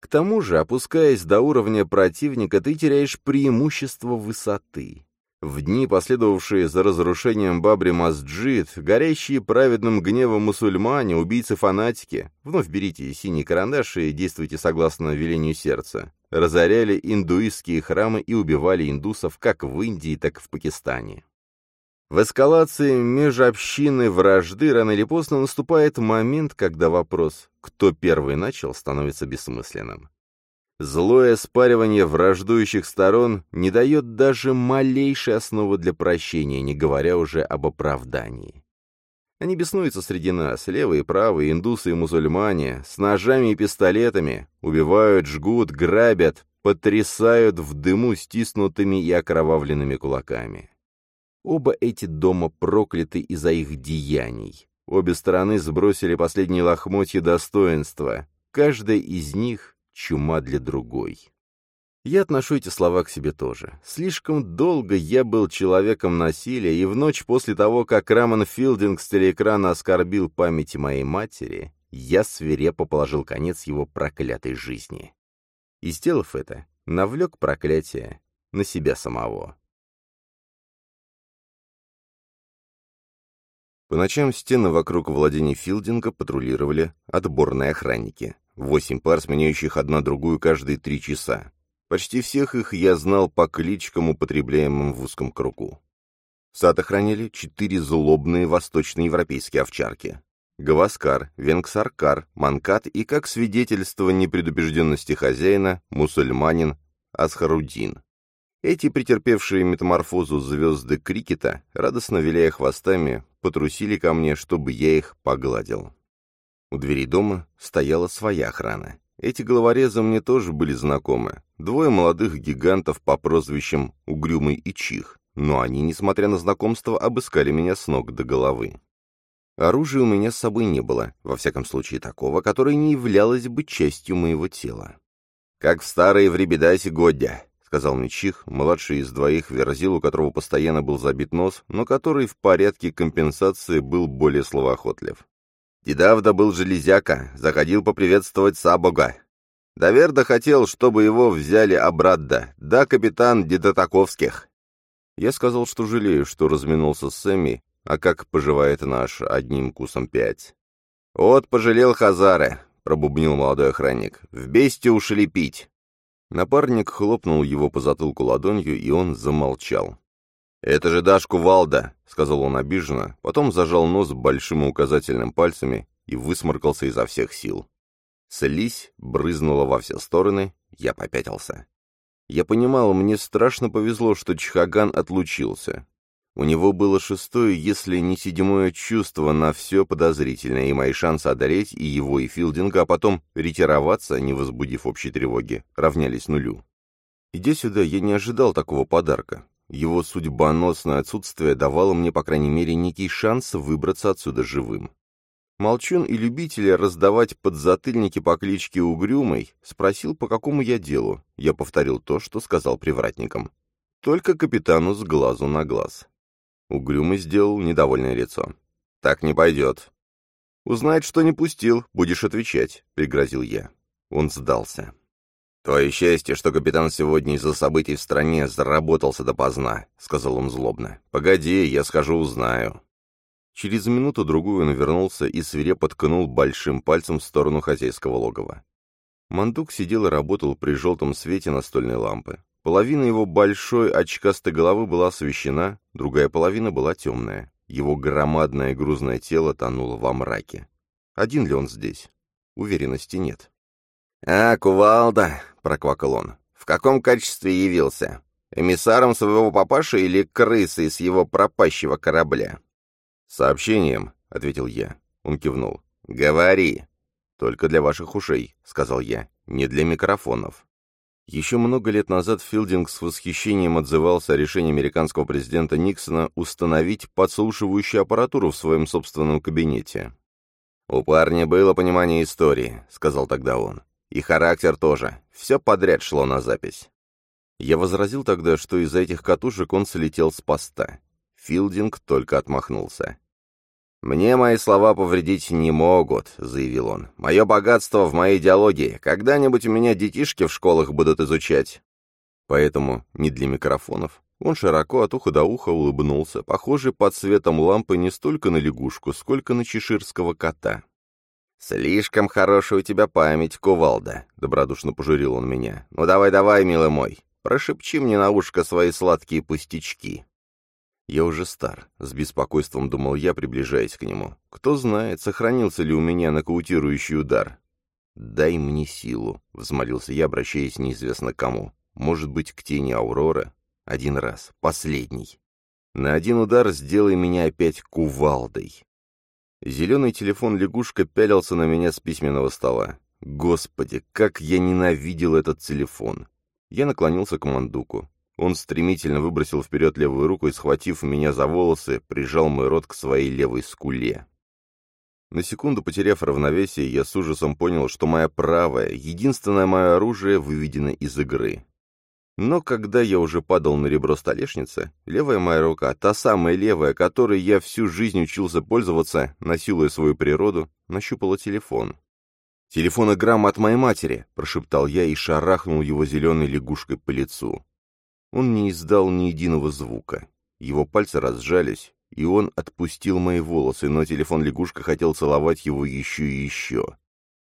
К тому же, опускаясь до уровня противника, ты теряешь преимущество высоты. В дни, последовавшие за разрушением Бабри Масджид, горящие праведным гневом мусульмане, убийцы-фанатики, вновь берите синий карандаш и действуйте согласно велению сердца, разоряли индуистские храмы и убивали индусов как в Индии, так и в Пакистане. В эскалации межобщины вражды рано или поздно наступает момент, когда вопрос «кто первый начал» становится бессмысленным. Злое спаривание враждующих сторон не дает даже малейшей основы для прощения, не говоря уже об оправдании. Они беснуются среди нас, левые и правые, индусы и мусульмане, с ножами и пистолетами, убивают, жгут, грабят, потрясают в дыму стиснутыми и окровавленными кулаками. Оба эти дома прокляты из-за их деяний. Обе стороны сбросили последние лохмотья достоинства. Каждая из них — чума для другой. Я отношу эти слова к себе тоже. Слишком долго я был человеком насилия, и в ночь после того, как Рамон Филдинг с телеэкрана оскорбил памяти моей матери, я свирепо положил конец его проклятой жизни. И, сделав это, навлек проклятие на себя самого. По ночам стены вокруг владений Филдинга патрулировали отборные охранники. Восемь пар, сменяющих одна другую каждые три часа. Почти всех их я знал по кличкам, употребляемым в узком кругу. Сад охраняли четыре злобные восточноевропейские овчарки. Гаваскар, Венксаркар, Манкат и, как свидетельство непредубежденности хозяина, мусульманин Асхарудин. Эти претерпевшие метаморфозу звезды крикета, радостно виляя хвостами, потрусили ко мне, чтобы я их погладил. У двери дома стояла своя охрана. Эти головорезы мне тоже были знакомы. Двое молодых гигантов по прозвищам Угрюмый и Чих, но они, несмотря на знакомство, обыскали меня с ног до головы. Оружия у меня с собой не было, во всяком случае такого, которое не являлось бы частью моего тела. «Как в старые времена Годя», — сказал мне Чих, младший из двоих верзил, у которого постоянно был забит нос, но который в порядке компенсации был более словоохотлив. Дедавда был железяка, заходил поприветствовать Сабога. Доверда хотел, чтобы его взяли обратно, да капитан Дедотаковских. Я сказал, что жалею, что разминулся с Сэмми, а как поживает наш одним кусом пять. «Вот пожалел Хазары», — пробубнил молодой охранник. «В бесте ушли пить». Напарник хлопнул его по затылку ладонью, и он замолчал. «Это же Дашку Валда», — сказал он обиженно, потом зажал нос большим и указательным пальцами и высморкался изо всех сил. Слизь брызнула во все стороны, я попятился. Я понимал, мне страшно повезло, что Чхаган отлучился. У него было шестое, если не седьмое чувство на все подозрительное, и мои шансы одолеть и его, и Филдинга, а потом ретироваться, не возбудив общей тревоги, равнялись нулю. Идя сюда, я не ожидал такого подарка. Его судьбоносное отсутствие давало мне, по крайней мере, некий шанс выбраться отсюда живым. Молчун и любитель раздавать подзатыльники по кличке Угрюмой спросил, по какому я делу. Я повторил то, что сказал привратникам. Только капитану с глазу на глаз. Угрюмый сделал недовольное лицо. «Так не пойдет». «Узнает, что не пустил, будешь отвечать», — пригрозил я. Он сдался. «Твое счастье, что капитан сегодня из-за событий в стране заработался допоздна», — сказал он злобно. «Погоди, я схожу узнаю». Через минуту-другую он вернулся и свирепо ткнул большим пальцем в сторону хозяйского логова. Мандук сидел и работал при желтом свете настольной лампы. Половина его большой очкастой головы была освещена, другая половина была темная. Его громадное грузное тело тонуло во мраке. Один ли он здесь? Уверенности нет. «А, кувалда!» — проквакал он. «В каком качестве явился? Эмиссаром своего папаши или крысой с его пропащего корабля?» «Сообщением», — ответил я. Он кивнул. «Говори». «Только для ваших ушей», — сказал я, — «не для микрофонов». Еще много лет назад Филдинг с восхищением отзывался о решении американского президента Никсона установить подслушивающую аппаратуру в своем собственном кабинете. «У парня было понимание истории», — сказал тогда он. И характер тоже. Все подряд шло на запись. Я возразил тогда, что из-за этих катушек он слетел с поста. Филдинг только отмахнулся. «Мне мои слова повредить не могут», — заявил он. «Мое богатство в моей идеологии. Когда-нибудь у меня детишки в школах будут изучать». Поэтому не для микрофонов. Он широко от уха до уха улыбнулся, похожий под светом лампы не столько на лягушку, сколько на чеширского кота. «Слишком хорошая у тебя память, кувалда», — добродушно пожурил он меня. «Ну давай-давай, милый мой, прошепчи мне на ушко свои сладкие пустячки». Я уже стар, с беспокойством думал я, приближаясь к нему. Кто знает, сохранился ли у меня нокаутирующий удар. «Дай мне силу», — взмолился я, обращаясь неизвестно к кому. «Может быть, к тени Аурора? Один раз, последний. На один удар сделай меня опять кувалдой». Зеленый телефон-лягушка пялился на меня с письменного стола. Господи, как я ненавидел этот телефон! Я наклонился к мандуку. Он стремительно выбросил вперед левую руку и, схватив меня за волосы, прижал мой рот к своей левой скуле. На секунду потеряв равновесие, я с ужасом понял, что моя правая, единственное мое оружие, выведено из игры. Но когда я уже падал на ребро столешницы, левая моя рука, та самая левая, которой я всю жизнь учился пользоваться, насилуя свою природу, нащупала телефон. «Телефонограмма от моей матери!» — прошептал я и шарахнул его зеленой лягушкой по лицу. Он не издал ни единого звука. Его пальцы разжались, и он отпустил мои волосы, но телефон-лягушка хотел целовать его еще и еще.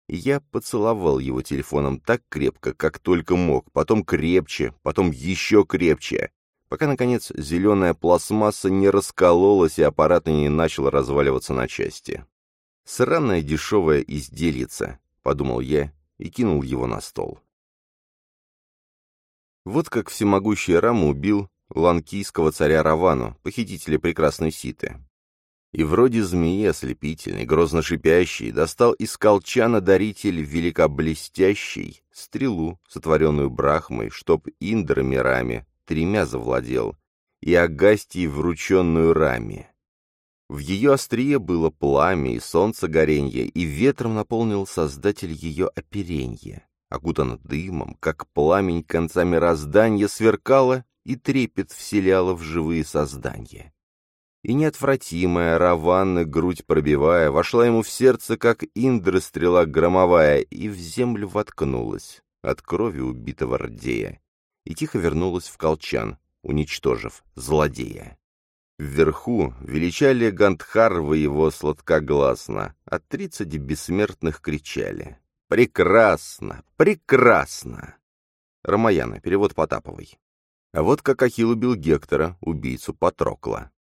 я поцеловал его телефоном так крепко, как только мог, потом крепче, потом еще крепче, пока, наконец, зеленая пластмасса не раскололась и аппарат не начал разваливаться на части. «Сраная дешевая издельица», — подумал я и кинул его на стол. Вот как всемогущий Рама убил ланкийского царя Равану, похитителя прекрасной Ситы. И вроде змеи ослепительный, грозно шипящий, достал из колчана даритель великоблестящий стрелу, сотворенную Брахмой, чтоб Индра мирами тремя завладел, и Агастии врученную раме. В ее острие было пламя и солнце горенье, и ветром наполнил создатель ее оперенье. Окутано дымом, как пламень конца мироздания, сверкало и трепет вселяла в живые создания. И неотвратимая, Раванна, грудь пробивая, вошла ему в сердце, как Индра стрела громовая, и в землю воткнулась от крови убитого Рдея, и тихо вернулась в колчан, уничтожив злодея. Вверху величали Гандхарвы его сладкогласно, а тридцать бессмертных кричали. «Прекрасно! Прекрасно!» Рамаяна, перевод Потаповой. А вот как Ахилл убил Гектора, убийцу Патрокла.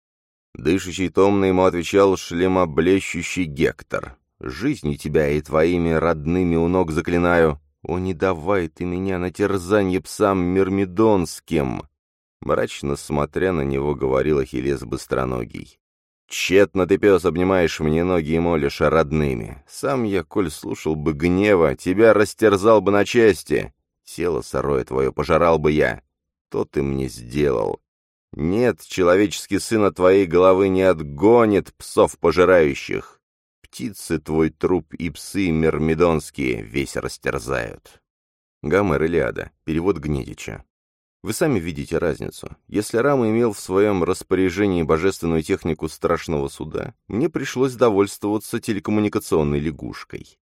Дышащий томно ему отвечал шлемоблещущий Гектор. «Жизнью тебя и твоими родными у ног заклинаю. О, не давай ты меня на терзанье псам мирмидонским!» Мрачно смотря на него, говорил Ахиллес быстроногий. «Тщетно ты, пес, обнимаешь мне ноги и молишь родными. Сам я, коль слушал бы гнева, тебя растерзал бы на части. Тело сырое твое пожирал бы я, что ты мне сделал? Нет, человеческий сын от твоей головы не отгонит псов пожирающих. Птицы твой труп и псы мирмидонские весь растерзают. Гомер Илиада. Перевод Гнедича. Вы сами видите разницу. Если Рама имел в своем распоряжении божественную технику страшного суда, мне пришлось довольствоваться телекоммуникационной лягушкой.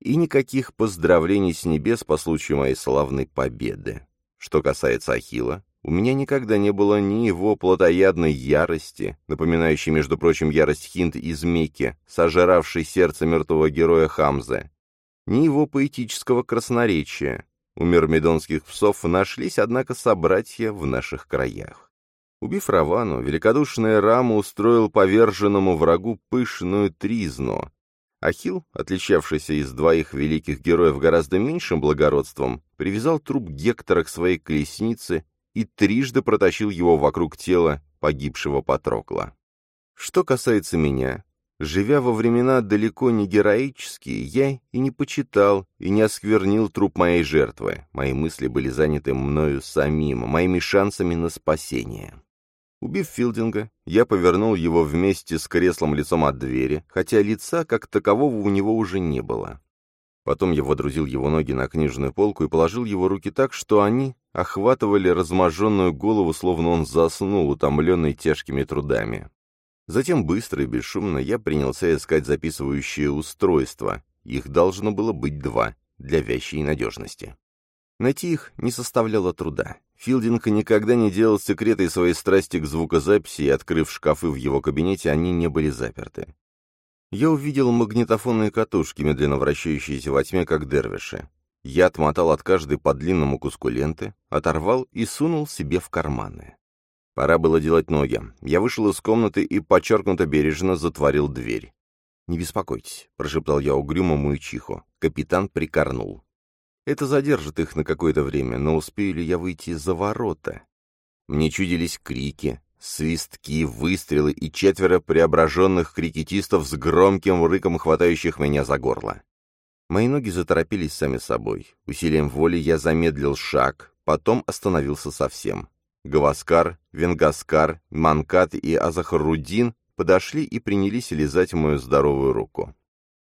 И никаких поздравлений с небес по случаю моей славной победы. Что касается Ахила, у меня никогда не было ни его плотоядной ярости, напоминающей, между прочим, ярость Хинд из Мекки, сожравшей сердце мертвого героя Хамзы, ни его поэтического красноречия. У мирмидонских псов нашлись, однако, собратья в наших краях. Убив Равану, великодушный Рама устроил поверженному врагу пышную тризну, Ахилл, отличавшийся из двоих великих героев гораздо меньшим благородством, привязал труп Гектора к своей колеснице и трижды протащил его вокруг тела погибшего Патрокла. Что касается меня, живя во времена далеко не героические, я и не почитал, и не осквернил труп моей жертвы. Мои мысли были заняты мною самим, моими шансами на спасение. Убив Филдинга, я повернул его вместе с креслом лицом от двери, хотя лица как такового у него уже не было. Потом я водрузил его ноги на книжную полку и положил его руки так, что они охватывали разможенную голову, словно он заснул, утомленный тяжкими трудами. Затем быстро и бесшумно я принялся искать записывающие устройства. Их должно было быть два, для вящей надежности. Найти их не составляло труда. Филдинг никогда не делал секретой своей страсти к звукозаписи, и, открыв шкафы в его кабинете, они не были заперты. Я увидел магнитофонные катушки, медленно вращающиеся во тьме, как дервиши. Я отмотал от каждой по длинному куску ленты, оторвал и сунул себе в карманы. Пора было делать ноги. Я вышел из комнаты и подчеркнуто бережно затворил дверь. «Не беспокойтесь», — прошептал я угрюмому и чиху. Капитан прикорнул. Это задержит их на какое-то время, но успею ли я выйти за ворота? Мне чудились крики, свистки, выстрелы и четверо преображенных крикетистов с громким рыком, хватающих меня за горло. Мои ноги заторопились сами собой. Усилием воли я замедлил шаг, потом остановился совсем. Гаваскар, Венгаскар, Манкат и Азахарудин подошли и принялись лизать мою здоровую руку.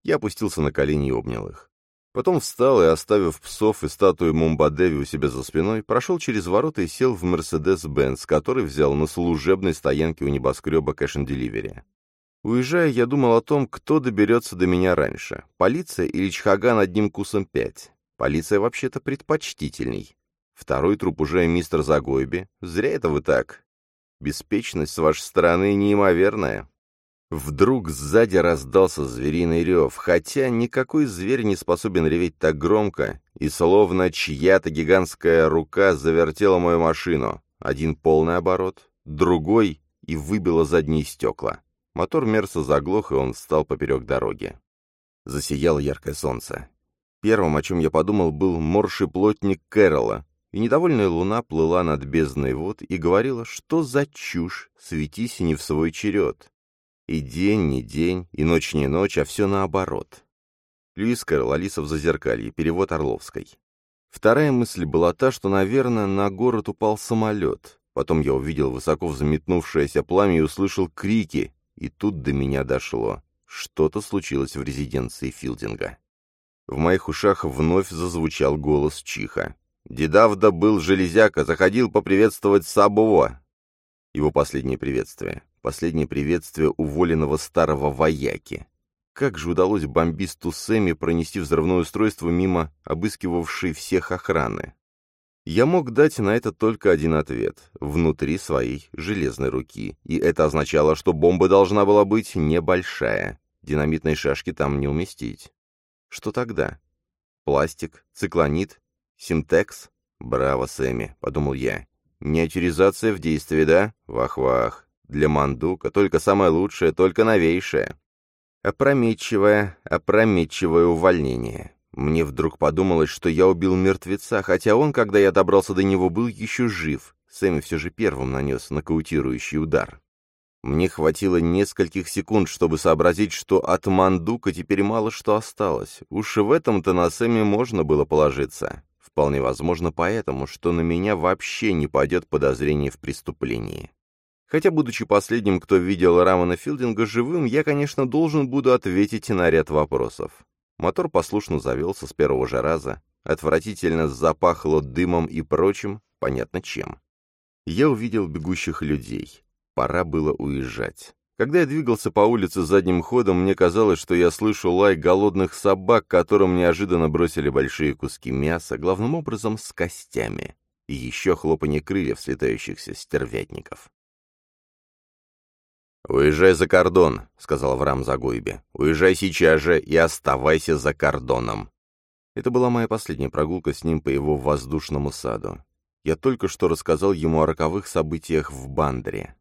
Я опустился на колени и обнял их. Потом встал и, оставив псов и статую Мумбадеви у себя за спиной, прошел через ворота и сел в Мерседес-Бенц, который взял на служебной стоянке у небоскреба Delivery. Уезжая, я думал о том, кто доберется до меня раньше, полиция или Чхаган одним кусом пять. Полиция вообще-то предпочтительней. Второй труп уже мистер Загойби. Зря это вы так. Беспечность с вашей стороны неимоверная. Вдруг сзади раздался звериный рев, хотя никакой зверь не способен реветь так громко, и словно чья-то гигантская рука завертела мою машину. Один полный оборот, другой и выбило задние стекла. Мотор Мерса заглох, и он встал поперек дороги. Засияло яркое солнце. Первым, о чем я подумал, был морший плотник Кэрола, и недовольная луна плыла над бездной вод и говорила, что за чушь, светись не в свой черед. И день не день, и ночь не ночь, а все наоборот. Льюис Кэрролл, Алиса в Зазеркалье, перевод Орловской. Вторая мысль была та, что, наверное, на город упал самолет. Потом я увидел высоко взметнувшееся пламя и услышал крики, и тут до меня дошло. Что-то случилось в резиденции Филдинга. В моих ушах вновь зазвучал голос Чиха. «Дедавда был железяка, заходил поприветствовать Сабово». Его последнее приветствие. Последнее приветствие уволенного старого вояки. Как же удалось бомбисту Сэмми пронести взрывное устройство мимо обыскивавшей всех охраны? Я мог дать на это только один ответ — внутри своей железной руки, и это означало, что бомба должна была быть небольшая, динамитной шашки там не уместить. Что тогда? Пластик? Циклонит? Синтекс? Браво, Сэмми, — подумал я. Миниатюризация в действии, да? Вах-вах. Для мандука только самое лучшее, только новейшее. Опрометчивое, опрометчивое увольнение. Мне вдруг подумалось, что я убил мертвеца, хотя он, когда я добрался до него, был еще жив. Сэмми все же первым нанес нокаутирующий удар. Мне хватило нескольких секунд, чтобы сообразить, что от Мандука теперь мало что осталось. Уж в этом-то на Сэмми можно было положиться. Вполне возможно поэтому, что на меня вообще не пойдет подозрение в преступлении. Хотя, будучи последним, кто видел Рамана Филдинга живым, я, конечно, должен буду ответить на ряд вопросов. Мотор послушно завелся с первого же раза. Отвратительно запахло дымом и прочим, понятно чем. Я увидел бегущих людей. Пора было уезжать. Когда я двигался по улице задним ходом, мне казалось, что я слышу лай голодных собак, которым неожиданно бросили большие куски мяса, главным образом с костями, и еще хлопанье крыльев слетающихся стервятников. «Уезжай за кордон», — сказал Авраам Загойбе. «Уезжай сейчас же и оставайся за кордоном». Это была моя последняя прогулка с ним по его воздушному саду. Я только что рассказал ему о роковых событиях в Бандре.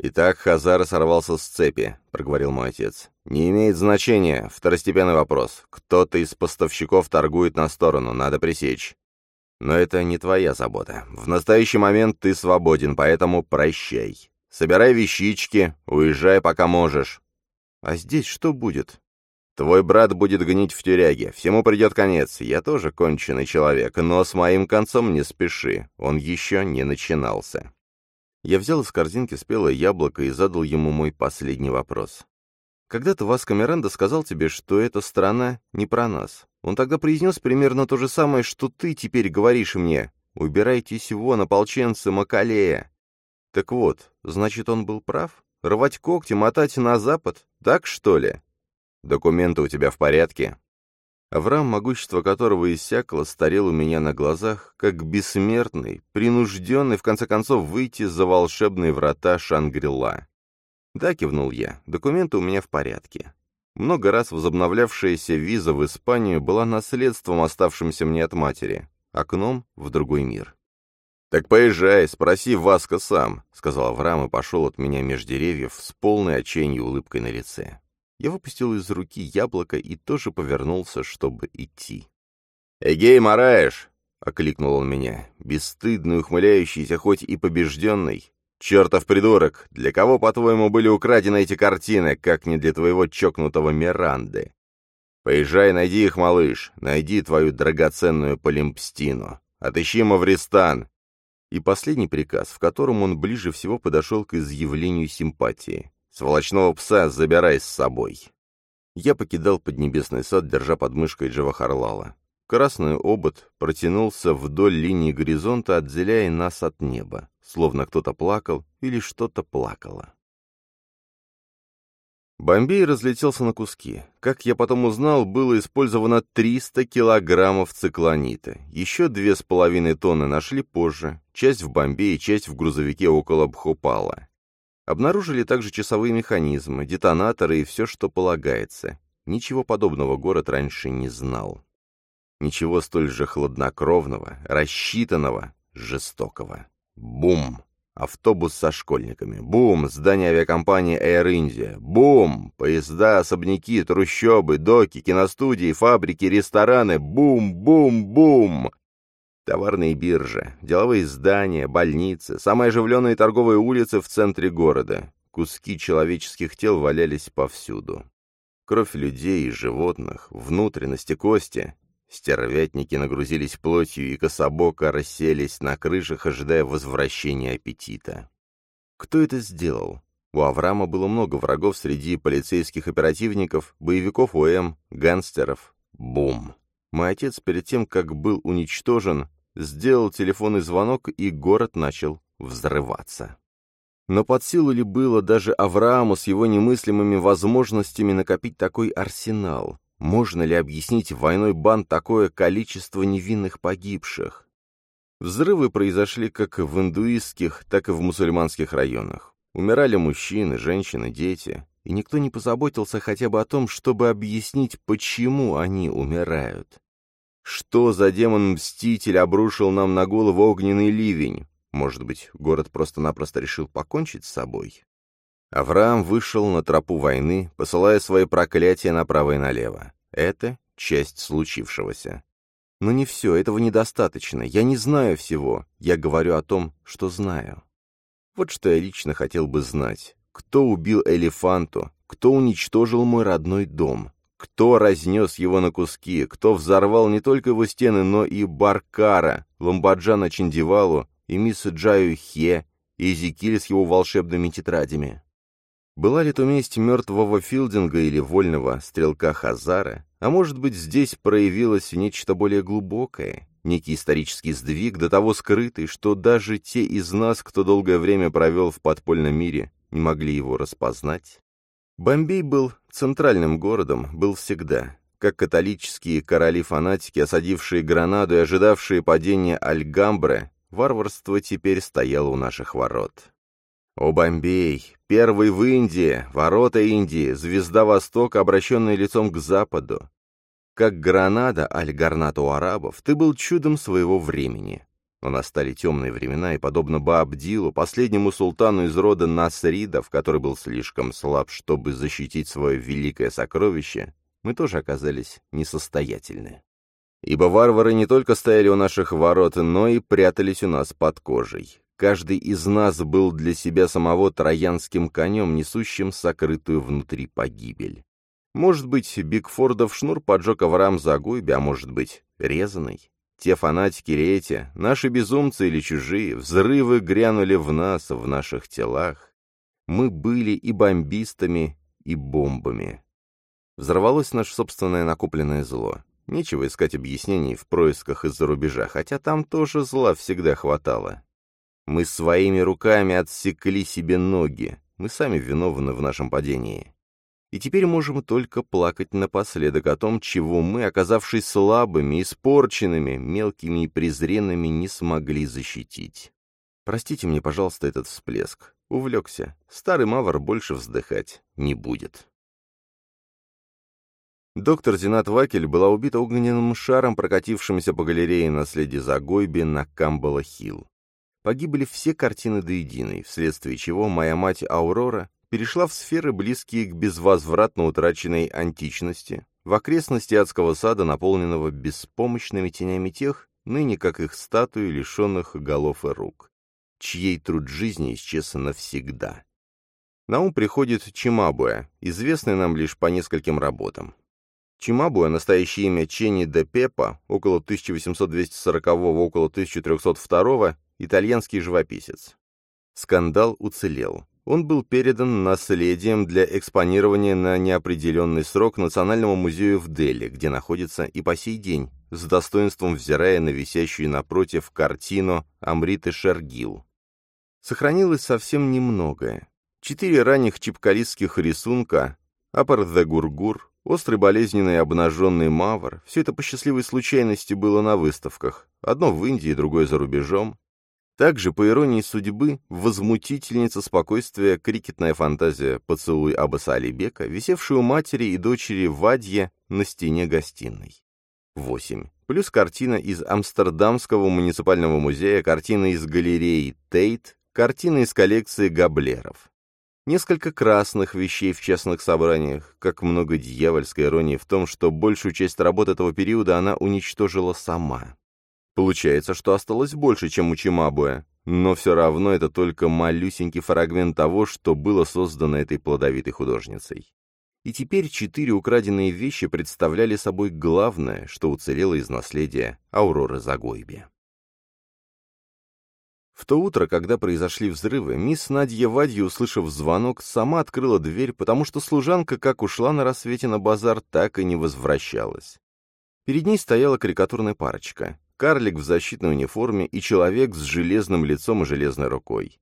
«Итак, Хазар сорвался с цепи», — проговорил мой отец. «Не имеет значения. Второстепенный вопрос. Кто-то из поставщиков торгует на сторону, надо пресечь. Но это не твоя забота. В настоящий момент ты свободен, поэтому прощай. Собирай вещички, уезжай, пока можешь. А здесь что будет? Твой брат будет гнить в тюряге, всему придет конец. Я тоже конченый человек, но с моим концом не спеши, он еще не начинался. Я взял из корзинки спелое яблоко и задал ему мой последний вопрос. Когда-то Васко Миранда сказал тебе, что эта страна не про нас. Он тогда произнес примерно то же самое, что ты теперь говоришь мне. «Убирайтесь вон, ополченцы Макалея!» Так вот, значит, он был прав? Рвать когти, мотать на запад? Так, что ли? Документы у тебя в порядке? Авраам, могущество которого иссякло, старел у меня на глазах, как бессмертный, принужденный, в конце концов, выйти за волшебные врата Шангрила. «Да», — кивнул я, — «документы у меня в порядке». Много раз возобновлявшаяся виза в Испанию была наследством, оставшимся мне от матери, окном в другой мир. «Так поезжай, спроси Васка сам», — сказал Авраам и пошел от меня меж деревьев с полной отчаянной улыбкой на лице. Я выпустил из руки яблоко и тоже повернулся, чтобы идти. «Эгей, Мараеш!» — окликнул он меня, бесстыдный, ухмыляющийся, хоть и побежденный. «Чертов придурок! Для кого, по-твоему, были украдены эти картины, как не для твоего чокнутого Миранды? Поезжай, найди их, малыш, найди твою драгоценную Полимпстину. Отыщи Мавристан, и последний приказ, в котором он ближе всего подошел к изъявлению симпатии. «Сволочного пса забирай с собой». Я покидал Поднебесный сад, держа под мышкой Джавахарлала. Красный обод протянулся вдоль линии горизонта, отделяя нас от неба, словно кто-то плакал или что-то плакало. Бомбей разлетелся на куски. Как я потом узнал, было использовано 300 килограммов циклонита. Еще две с половиной тонны нашли позже, часть в Бомбее, часть в грузовике около Бхопала. Обнаружили также часовые механизмы, детонаторы и все, что полагается. Ничего подобного город раньше не знал. Ничего столь же хладнокровного, рассчитанного, жестокого. Бум! Автобус со школьниками. Бум! Здание авиакомпании Air India. Бум! Поезда, особняки, трущобы, доки, киностудии, фабрики, рестораны. Бум! Бум! Бум! Товарные биржи, деловые здания, больницы, самые оживленные торговые улицы в центре города. Куски человеческих тел валялись повсюду. Кровь людей и животных, внутренности, кости Стервятники нагрузились плотью и кособоко расселись на крышах, ожидая возвращения аппетита. Кто это сделал? У Авраама было много врагов среди полицейских оперативников, боевиков ОМ, гангстеров. Бум! Мой отец перед тем, как был уничтожен, сделал телефонный звонок, и город начал взрываться. Но под силу ли было даже Аврааму с его немыслимыми возможностями накопить такой арсенал? Можно ли объяснить войной банд такое количество невинных погибших? Взрывы произошли как в индуистских, так и в мусульманских районах. Умирали мужчины, женщины, дети, и никто не позаботился хотя бы о том, чтобы объяснить, почему они умирают. Что за демон-мститель обрушил нам на голову огненный ливень? Может быть, город просто-напросто решил покончить с собой? Авраам вышел на тропу войны, посылая свои проклятия направо и налево. Это часть случившегося. Но не все, этого недостаточно. Я не знаю всего. Я говорю о том, что знаю. Вот что я лично хотел бы знать. Кто убил Элефанту? Кто уничтожил мой родной дом? Кто разнес его на куски? Кто взорвал не только его стены, но и Баркара, Ламбаджана Чиндивалу и мисс Джаю Хе, и Эзекиль с его волшебными тетрадями? Была ли то месть мертвого Филдинга или вольного стрелка Хазара, а может быть здесь проявилось нечто более глубокое, некий исторический сдвиг, до того скрытый, что даже те из нас, кто долгое время провел в подпольном мире, не могли его распознать? Бомбей был центральным городом, был всегда, как католические короли-фанатики, осадившие Гранаду и ожидавшие падения Альгамбре, варварство теперь стояло у наших ворот. О, Бомбей, первый в Индии, ворота Индии, звезда Востока, обращенная лицом к Западу. Как Гранада, аль-Гарнат у арабов, ты был чудом своего времени. Но настали темные времена, и, подобно Баабдилу, последнему султану из рода Насридов, который был слишком слаб, чтобы защитить свое великое сокровище, мы тоже оказались несостоятельны. Ибо варвары не только стояли у наших ворот, но и прятались у нас под кожей. Каждый из нас был для себя самого троянским конем, несущим сокрытую внутри погибель. Может быть, Бигфордов шнур поджег Авраам Загойби, а может быть, резаный. Те фанатики или эти, наши безумцы или чужие, взрывы грянули в нас, в наших телах. Мы были и бомбистами, и бомбами. Взорвалось наше собственное накопленное зло. Нечего искать объяснений в происках из-за рубежа, хотя там тоже зла всегда хватало. Мы своими руками отсекли себе ноги. Мы сами виновны в нашем падении. И теперь можем только плакать напоследок о том, чего мы, оказавшись слабыми, испорченными, мелкими и презренными, не смогли защитить. Простите мне, пожалуйста, этот всплеск. Увлекся. Старый Мавр больше вздыхать не будет. Доктор Зинат Вакель была убита огненным шаром, прокатившимся по галерее на следе Загойби на Камбала-Хилл. Погибли все картины до единой, вследствие чего моя мать Аурора перешла в сферы, близкие к безвозвратно утраченной античности, в окрестности адского сада, наполненного беспомощными тенями тех, ныне как их статуи, лишенных голов и рук, чьей труд жизни исчез навсегда. На ум приходит Чимабуэ, известный нам лишь по нескольким работам. Чимабуэ, настоящее имя Ченни де Пепа, около 1840 около 1302 итальянский живописец. Скандал уцелел. Он был передан наследием для экспонирования на неопределенный срок Национальному музею в Дели, где находится и по сей день, с достоинством взирая на висящую напротив картину Амриты Шаргил. Сохранилось совсем немногое. Четыре ранних чипкалистских рисунка, Апар де Гургур, острый болезненный обнаженный мавр, все это по счастливой случайности было на выставках, одно в Индии, другое за рубежом, также, по иронии судьбы, возмутительница спокойствия крикетная фантазия «Поцелуй Аббаса Алибека», висевшая у матери и дочери Вадье на стене гостиной. 8. Плюс картина из Амстердамского муниципального музея, картина из галереи Тейт, картина из коллекции Габлеров. Несколько красных вещей в частных собраниях, как много дьявольской иронии в том, что большую часть работ этого периода она уничтожила сама. Получается, что осталось больше, чем у Чимабуэ, но все равно это только малюсенький фрагмент того, что было создано этой плодовитой художницей. И теперь четыре украденные вещи представляли собой главное, что уцелело из наследия Ауроры Загойби. В то утро, когда произошли взрывы, мисс Надья Вадья, услышав звонок, сама открыла дверь, потому что служанка как ушла на рассвете на базар, так и не возвращалась. Перед ней стояла карикатурная парочка карлик в защитной униформе и человек с железным лицом и железной рукой.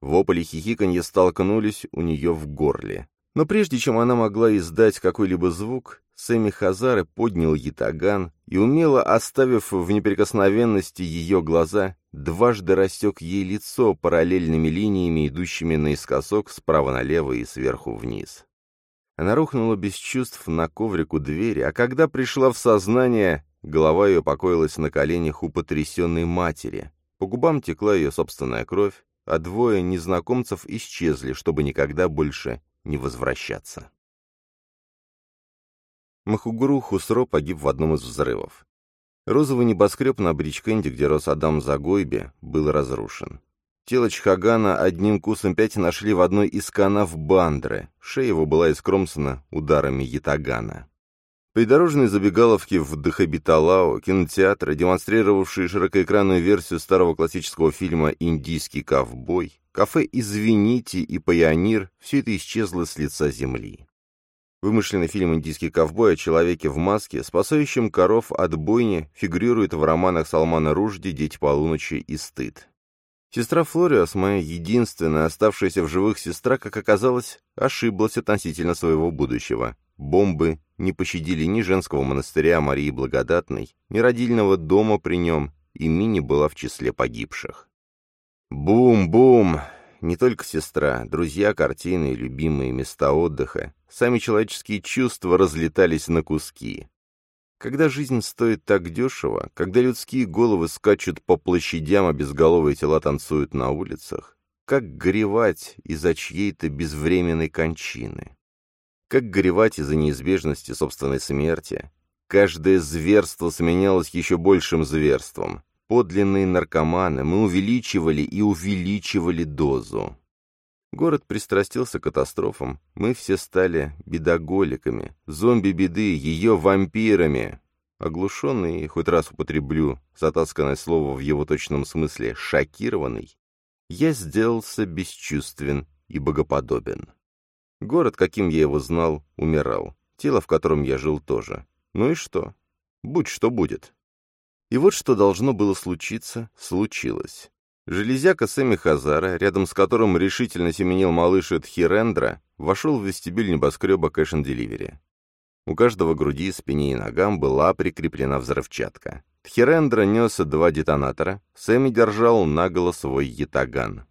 Вопль и хихиканье столкнулись у нее в горле. Но прежде чем она могла издать какой-либо звук, Сэмми Хазары поднял ятаган и, умело оставив в неприкосновенности ее глаза, дважды растек ей лицо параллельными линиями, идущими наискосок справа налево и сверху вниз. Она рухнула без чувств на коврик у двери, а когда пришла в сознание, Голова ее покоилась на коленях у потрясенной матери. По губам текла ее собственная кровь, а двое незнакомцев исчезли, чтобы никогда больше не возвращаться. Махугуру Хусро погиб в одном из взрывов. Розовый небоскреб на Бричкенде, где рос Адам Загойбе, был разрушен. Тело Чхагана одним кусом пяти нашли в одной из канав Бандры. Шея его была искромсана ударами ятагана. Придорожные забегаловки в Дхабиталао, кинотеатры, демонстрировавшие широкоэкранную версию старого классического фильма «Индийский ковбой», кафе «Извините» и «Пионер» — все это исчезло с лица земли. Вымышленный фильм «Индийский ковбой» о человеке в маске, спасающем коров от бойни, фигурирует в романах Салмана Ружди «Дети полуночи» и «Стыд». Сестра Флориас, моя единственная оставшаяся в живых сестра, как оказалось, ошиблась относительно своего будущего. Бомбы не пощадили ни женского монастыря Марии Благодатной, ни родильного дома при нем, и Мини была в числе погибших. Бум-бум! Не только сестра, друзья, картины, любимые места отдыха, сами человеческие чувства разлетались на куски. Когда жизнь стоит так дешево, когда людские головы скачут по площадям, а безголовые тела танцуют на улицах, как горевать из-за чьей-то безвременной кончины? Как горевать из-за неизбежности собственной смерти? Каждое зверство сменялось еще большим зверством. Подлинные наркоманы, мы увеличивали и увеличивали дозу. Город пристрастился к катастрофам, мы все стали бедоголиками, зомби-беды, ее вампирами. Оглушенный, хоть раз употреблю затасканное слово в его точном смысле, шокированный, я сделался бесчувствен и богоподобен. Город, каким я его знал, умирал. Тело, в котором я жил, тоже. Ну и что? Будь что будет. И вот что должно было случиться, случилось. Железяка Сэмми Хазара, рядом с которым решительно семенил малыш Тхирендра, вошел в вестибюль небоскреба and Delivery. У каждого груди, спине и ногам была прикреплена взрывчатка. Тхирендра нес два детонатора, Сэмми держал наголо свой ятаган.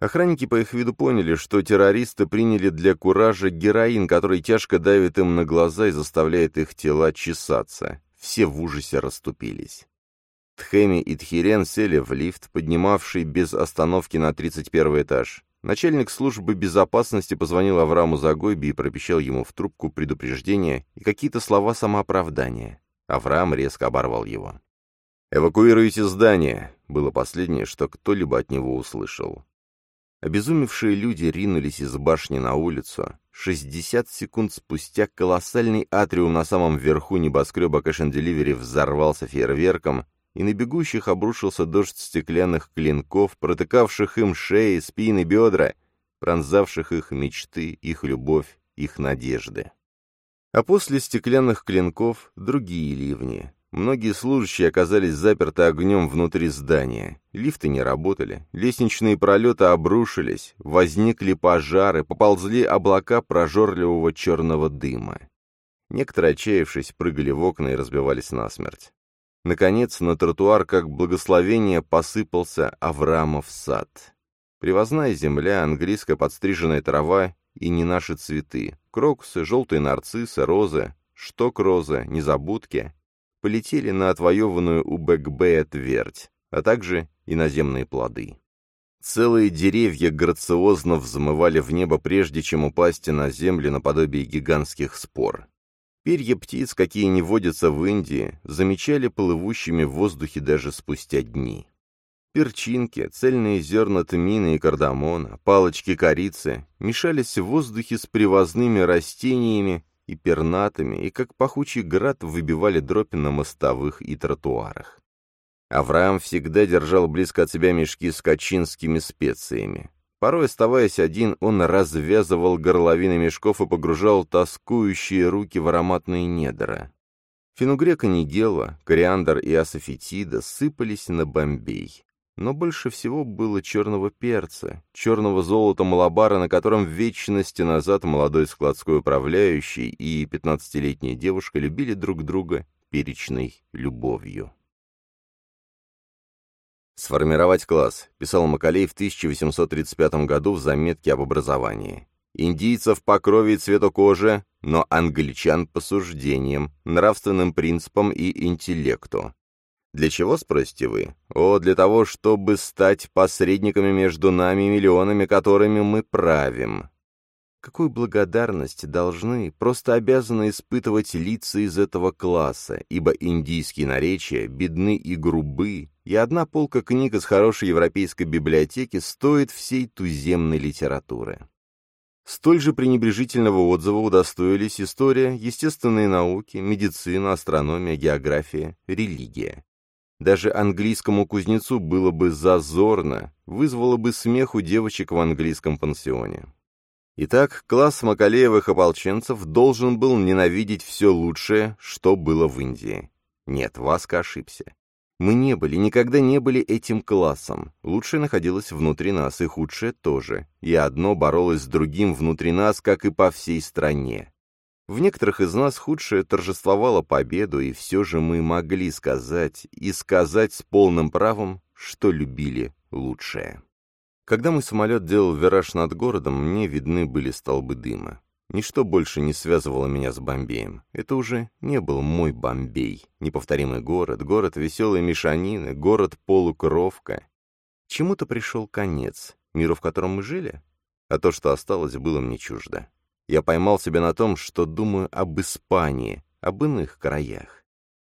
Охранники по их виду поняли, что террористы приняли для куража героин, который тяжко давит им на глаза и заставляет их тела чесаться. Все в ужасе расступились. Тхеми и Тхирен сели в лифт, поднимавший без остановки на 31 этаж. Начальник службы безопасности позвонил Авраму Загойби и пропищал ему в трубку предупреждения и какие-то слова самооправдания. Авраам резко оборвал его. «Эвакуируйте здание!» — было последнее, что кто-либо от него услышал. Обезумевшие люди ринулись из башни на улицу. 60 секунд спустя колоссальный атриум на самом верху небоскреба Кэш-Деливери взорвался фейерверком, и на бегущих обрушился дождь стеклянных клинков, протыкавших им шеи, спины, бедра, пронзавших их мечты, их любовь, их надежды. А после стеклянных клинков — другие ливни. Многие служащие оказались заперты огнем внутри здания. Лифты не работали, лестничные пролеты обрушились, возникли пожары, поползли облака прожорливого черного дыма. Некоторые, отчаявшись, прыгали в окна и разбивались насмерть. Наконец, на тротуар, как благословение, посыпался Аврамов сад. Привозная земля, английская подстриженная трава и не наши цветы. Крокусы, желтые нарциссы, розы, шток-розы, незабудки полетели на отвоеванную у Бэкбэя твердь, а также иноземные плоды. Целые деревья грациозно взмывали в небо, прежде чем упасть на землю наподобие гигантских спор. Перья птиц, какие не водятся в Индии, замечали плывущими в воздухе даже спустя дни. Перчинки, цельные зерна тмина и кардамона, палочки корицы мешались в воздухе с привозными растениями и пернатыми, и как пахучий град выбивали дробь на мостовых и тротуарах. Авраам всегда держал близко от себя мешки с качинскими специями. Порой, оставаясь один, он развязывал горловины мешков и погружал тоскующие руки в ароматные недра. Фенугрека Нигела, кориандр и асофетида сыпались на Бомбей. Но больше всего было черного перца, черного золота малабара, на котором вечности назад молодой складской управляющий и пятнадцатилетняя девушка любили друг друга перечной любовью. «Сформировать класс», — писал Макалей в 1835 году в заметке об образовании. «Индийцев по крови и цвету кожи, но англичан по суждениям, нравственным принципам и интеллекту. Для чего, спросите вы? О, для того, чтобы стать посредниками между нами и миллионами, которыми мы правим. Какую благодарность должны, просто обязаны испытывать лица из этого класса, ибо индийские наречия бедны и грубы, и одна полка книг из хорошей европейской библиотеки стоит всей туземной литературы. Столь же пренебрежительного отзыва удостоились история, естественные науки, медицина, астрономия, география, религия. Даже английскому кузнецу было бы зазорно, вызвало бы смех у девочек в английском пансионе. Итак, класс Макалеевых ополченцев должен был ненавидеть все лучшее, что было в Индии. Нет, Васка ошибся. Мы не были, никогда не были этим классом. Лучшее находилось внутри нас, и худшее тоже. И одно боролось с другим внутри нас, как и по всей стране. В некоторых из нас худшее торжествовало победу, и все же мы могли сказать, и сказать с полным правом, что любили лучшее. Когда мой самолет делал вираж над городом, мне видны были столбы дыма. Ничто больше не связывало меня с Бомбеем. Это уже не был мой Бомбей. Неповторимый город, город веселой мешанины, город полукровка. Чему-то пришел конец, миру, в котором мы жили, а то, что осталось, было мне чуждо. Я поймал себя на том, что думаю об Испании, об иных краях.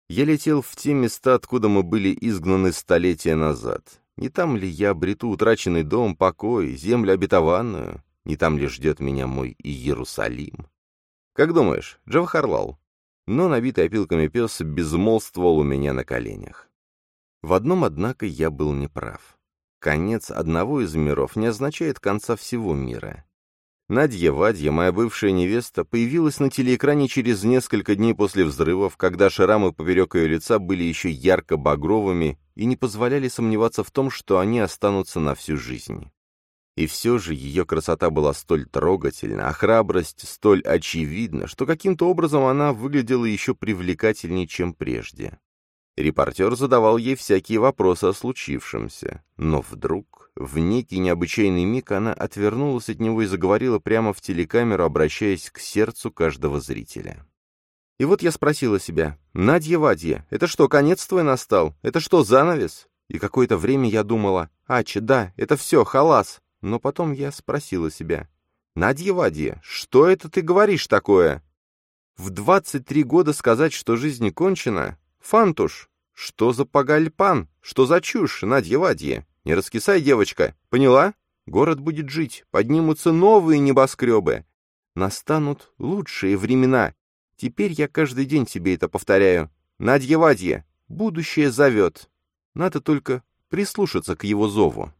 Я летел в те места, откуда мы были изгнаны столетия назад. Не там ли я обрету утраченный дом, покой, землю обетованную? Не там ли ждет меня мой Иерусалим? Как думаешь, Джавахарлал? Но набитый опилками пес безмолвствовал у меня на коленях. В одном, однако, я был неправ. Конец одного из миров не означает конца всего мира. Надья Вадья, моя бывшая невеста, появилась на телеэкране через несколько дней после взрывов, когда шрамы поперек ее лица были еще ярко-багровыми и не позволяли сомневаться в том, что они останутся на всю жизнь. И все же ее красота была столь трогательна, а храбрость столь очевидна, что каким-то образом она выглядела еще привлекательнее, чем прежде. Репортер задавал ей всякие вопросы о случившемся, но вдруг в некий необычайный миг она отвернулась от него и заговорила прямо в телекамеру, обращаясь к сердцу каждого зрителя. И вот я спросила себя, «Надья Вадья, это что, конец твой настал? Это что, занавес?» И какое-то время я думала, «Ача, да, это все, халас». Но потом я спросила себя, «Надья Вадья, что это ты говоришь такое?» В 23 года сказать, что жизнь кончена? Фантуш, что за погальпан? Что за чушь, Надья Вадья? Не раскисай, девочка, поняла? Город будет жить, поднимутся новые небоскребы. Настанут лучшие времена. Теперь я каждый день себе это повторяю. Надья Вадья, будущее зовет. Надо только прислушаться к его зову.